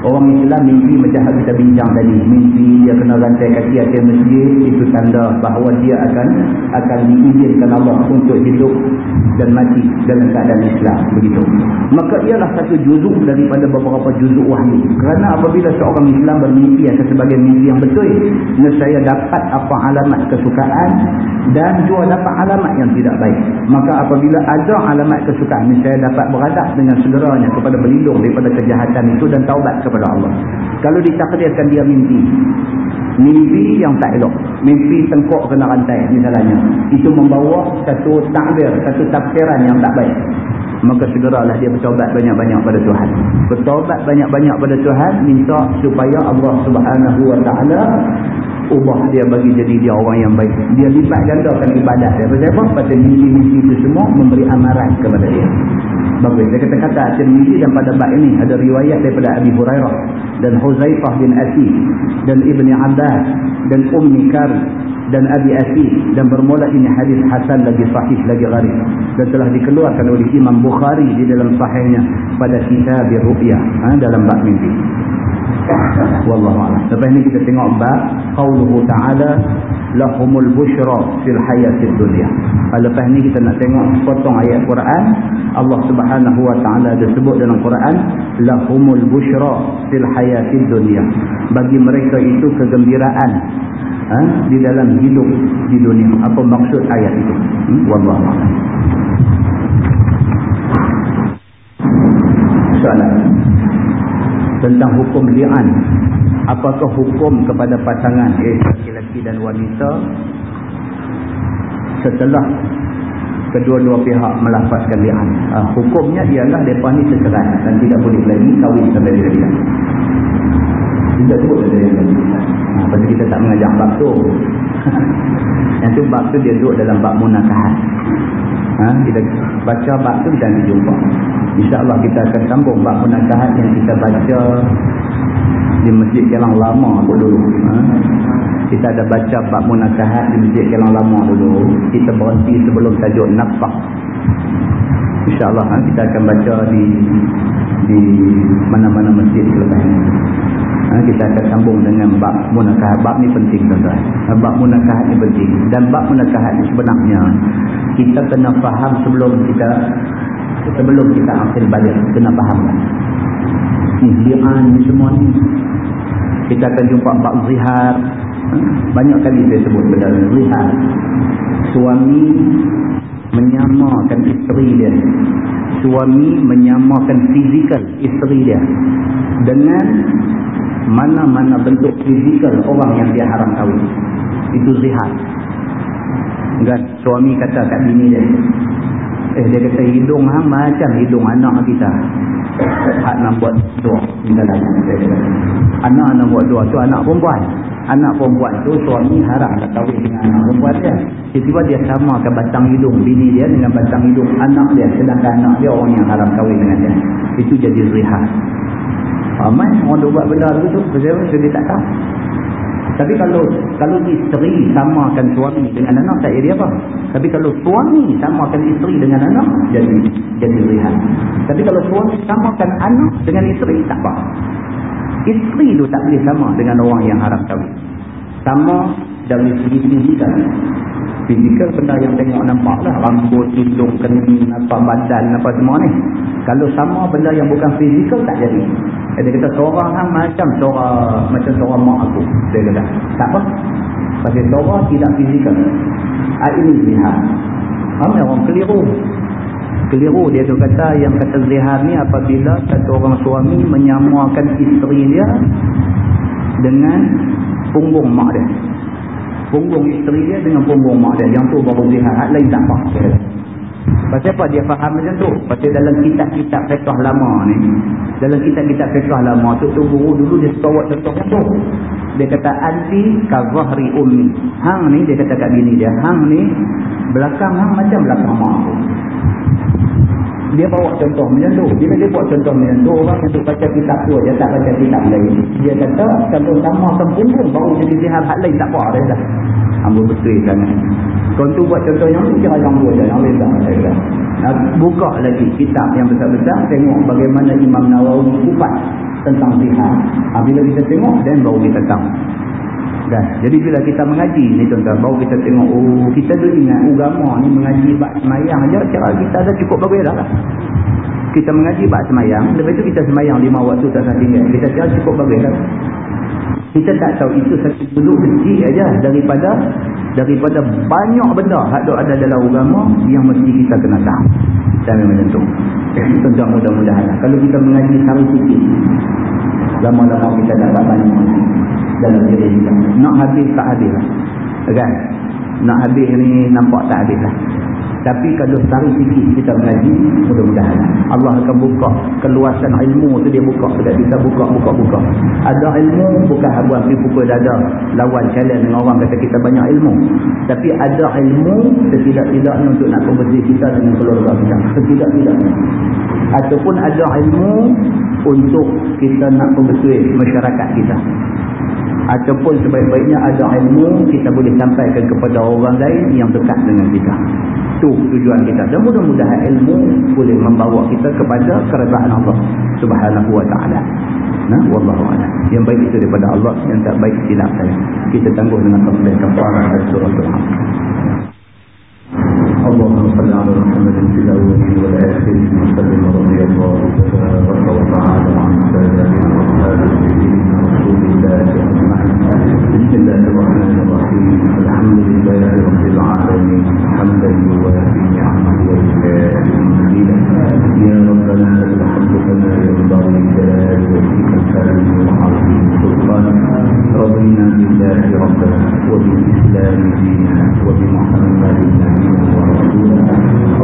Orang Islam mimpi macam kita bincang tadi. Mimpi dia kena rantai kaki atas masjid. Itu tanda bahawa dia akan akan diizinkan Allah untuk hidup dan mati dalam keadaan Islam. Begitu. Maka ialah satu juzuk daripada beberapa juzuk wahyu. Kerana apabila seorang Islam bermimpi atas sebagai mimpi yang betul. Saya dapat apa alamat kesukaan dan juga dapat alamat yang tidak baik. Maka apabila ada alamat kesukaan, saya dapat beradab dengan segeranya kepada berlindung daripada kejahatan itu dan taubat kepada Allah. Kalau ditakdirkan dia mimpi. Mimpi yang tak elok. Mimpi tengkok kena rantai misalnya. Itu membawa satu takbir, satu tafsiran yang tak baik. Maka segeralah dia bertobat banyak-banyak pada Tuhan. Bertobat banyak-banyak pada Tuhan. Minta supaya Allah subhanahu wa ta'ala ubah dia bagi jadi dia orang yang baik. Dia lipat gandakan ibadat dia. Pasal apa? Pasal mimpi-mimpi itu semua memberi amaran kepada dia. Bagus. Dia kata-kata At-Tirmizi dan pada bab ini ada riwayat daripada Abi Hurairah dan Huzaifah bin Asif dan Ibni Abbas dan Ummi Kar dan Abi Asif dan bermula ini hadis Hasan lagi sahih lagi gharib dan telah dikeluarkan oleh Imam Bukhari di dalam sahihnya pada kitab Ru'yah ha, dalam bab mimpi. Wallahu a'lam lepas ni kita tengok bab qauluhu ta'ala lahumul busyra fil hayatid dunya. Lepas ni kita nak tengok potong ayat Quran. Allah Subhanahu wa taala ada sebut dalam Quran lahumul busyra fil hayatid dunya. Bagi mereka itu kegembiraan ha, di dalam hidup di dunia. Apa maksud ayat itu? Hmm? wallahu a'lam soalan tentang hukum li'an. Apakah hukum kepada pasangan eh, laki-laki dan wanita? Setelah kedua-dua pihak melafazkan li'an. Uh, hukumnya ialah mereka ni secerai dan tidak boleh lagi kahwin sampai dia li'an tidak sebut ada yang lagi uh, pasal kita tak mengajar bab tu. Yang tu bab tu dia duduk dalam bab munakahat ha, kita baca bab tu nanti jumpa insyaAllah kita akan sambung bab munakahat yang kita baca di masjid Kelang Lama dulu ha? kita ada baca bab munakahat di masjid Kelang Lama dulu kita berhenti sebelum tajuk nafak insyaAllah ha? kita akan baca di di mana-mana masjid selepas ini? Kita akan sambung dengan bab munakahat. Bab ni penting tuan-tuan. Bab munakahat ni penting. Dan bab munakahat ni sebenarnya kita kena faham sebelum kita sebelum kita ambil balik. Kena faham. Ni li'an ni semua ni. Kita akan jumpa bab zihar. Ha? banyak kali saya sebut benda zihar. Suami menyamakan isteri dia. Suami menyamakan fizikal isteri dia. Dengan mana-mana bentuk fizikal orang yang dia haram kahwin. Itu zihar. Kan suami kata kat bini dia eh dia kata hidung hang macam hidung anak kita. Hak nak buat dua misalnya anak nak buat dua tu anak perempuan. Anak perempuan tu suami haram nak kahwin dengan anak perempuan dia. Tiba-tiba dia samakan batang hidung bini dia dengan batang hidung anak dia sedangkan anak dia orang yang haram kahwin dengan dia. Itu jadi zihar ramai orang dia buat benda begitu sebab dia tak tahu tapi kalau kalau isteri samakan suami dengan anak tak jadi apa. Tapi kalau suami samakan isteri dengan anak jadi jadi lihat. Tapi kalau suami samakan anak dengan isteri tak apa. Isteri tu tak boleh sama dengan orang yang haram kahwin. Sama dari segi fizikal. Fizikal benda yang tengok nampak lah. Rambut, hidung, kening, apa, badan, apa semua ni. Kalau sama benda yang bukan fizikal tak jadi. Dia kata seorang kan macam seorang macam seorang mak aku. Dia kata. Tak apa. Pasal seorang tidak fizikal. Ini zihar. Ramai orang keliru. Keliru dia tu kata yang kata zihar ni apabila satu orang suami menyamakan isteri dia dengan punggung mak dia. Punggung isteri dia dengan punggung mak dia. Yang tu baru. Hak lain tak apa. Pasal apa dia faham macam tu? Pasal dalam kitab-kitab fiqah lama ni, dalam kitab-kitab fiqah lama tu, tu guru dulu dia buat contoh tu. Dia kata, anti kazahri ummi. Hang ni, dia kata kat bini dia, hang ni, belakang hang macam belakang mak. Dia bawa contoh macam tu. Bila dia buat contoh macam tu, orang yang baca kitab tu dia tak baca kitab lain. Dia kata, kalau sama sempurna, baru jadi sihat hal lain, tak apa. Dia kata, ambil betul sangat. Kau tu buat contoh yang ni kira yang dua je. Yang lain tak. Nah, buka lagi kitab yang besar-besar. Tengok bagaimana Imam Nawawi kupat tentang pihak. Ha, bila kita tengok, dan baru kita tahu. Dan, jadi bila kita mengaji ni tuan-tuan, baru kita tengok, oh kita tu ingat agama ni mengaji bak semayang je. Cara kita dah cukup bagus dah lah. Kita mengaji bak semayang, lepas tu kita semayang lima waktu tak satu tinggal. Kita cara cukup bagus dah. Kita tak tahu itu satu duduk kecil aja daripada daripada banyak benda yang ada dalam agama yang mesti kita kena tahu. Jangan macam tu. Tentu mudah-mudahan. Kalau kita mengaji satu sikit, lama-lama kita dapat banyak dalam diri kita. Nak habis tak habis lah. Kan? Nak habis ni nampak tak habis lah. Tapi kalau sari sikit kita mengaji, mudah-mudahan. Allah akan buka keluasan ilmu tu dia buka. Tidak bisa buka, buka, buka. Ada ilmu bukan habuan pergi pukul dada. Lawan challenge dengan orang kata kita banyak ilmu. Tapi ada ilmu setidak-tidaknya untuk nak kompetisi kita dengan keluarga kita. Setidak-tidaknya. Ataupun ada ilmu untuk kita nak kompetisi masyarakat kita ataupun sebaik-baiknya ada ilmu kita boleh sampaikan kepada orang lain yang dekat dengan kita. Itu tujuan kita. Dan mudah-mudahan ilmu boleh membawa kita kepada keredaan Allah subhanahu wa ta'ala. Nah wallahu a'lam. Yang baik itu daripada Allah yang tak baik tidak saya. Kita tangguh dengan dan surah al اللهم صل على محمد في الاولين والاخرين وسلم رضي الله تبارك وتعالى عن سادتنا واصحاب سيدنا رسول الله اجمعين بسم الله الرحمن الرحيم الحمد لله رب العالمين حمدا يوافي نعمه ويكافئ مزيدا يا ربنا لك الحمد كما ينبغي جلال وجهك الكريم وعظيم سلطانك رضينا بالله ربنا وبالإسلام دينا وبمحمد نبينا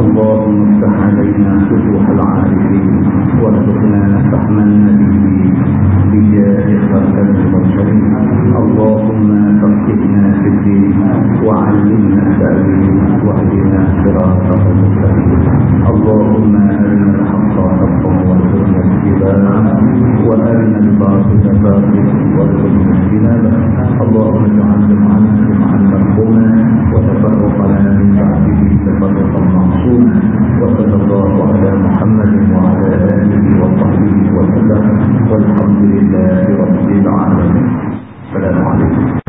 اللهم افتح علينا فتوح العارفين وارزقنا فهم النبيين بجاه خاتم المرسلين. اللهم فقهنا في الدين وعلمنا التأويل واهدنا صراطك المستقيم. اللهم أرنا الحق حقا وارزقنا اتباعه وأرنا الباطل باطلا وارزقنا اجتنابه. اللهم اجعل جمعنا جمعا مرحوما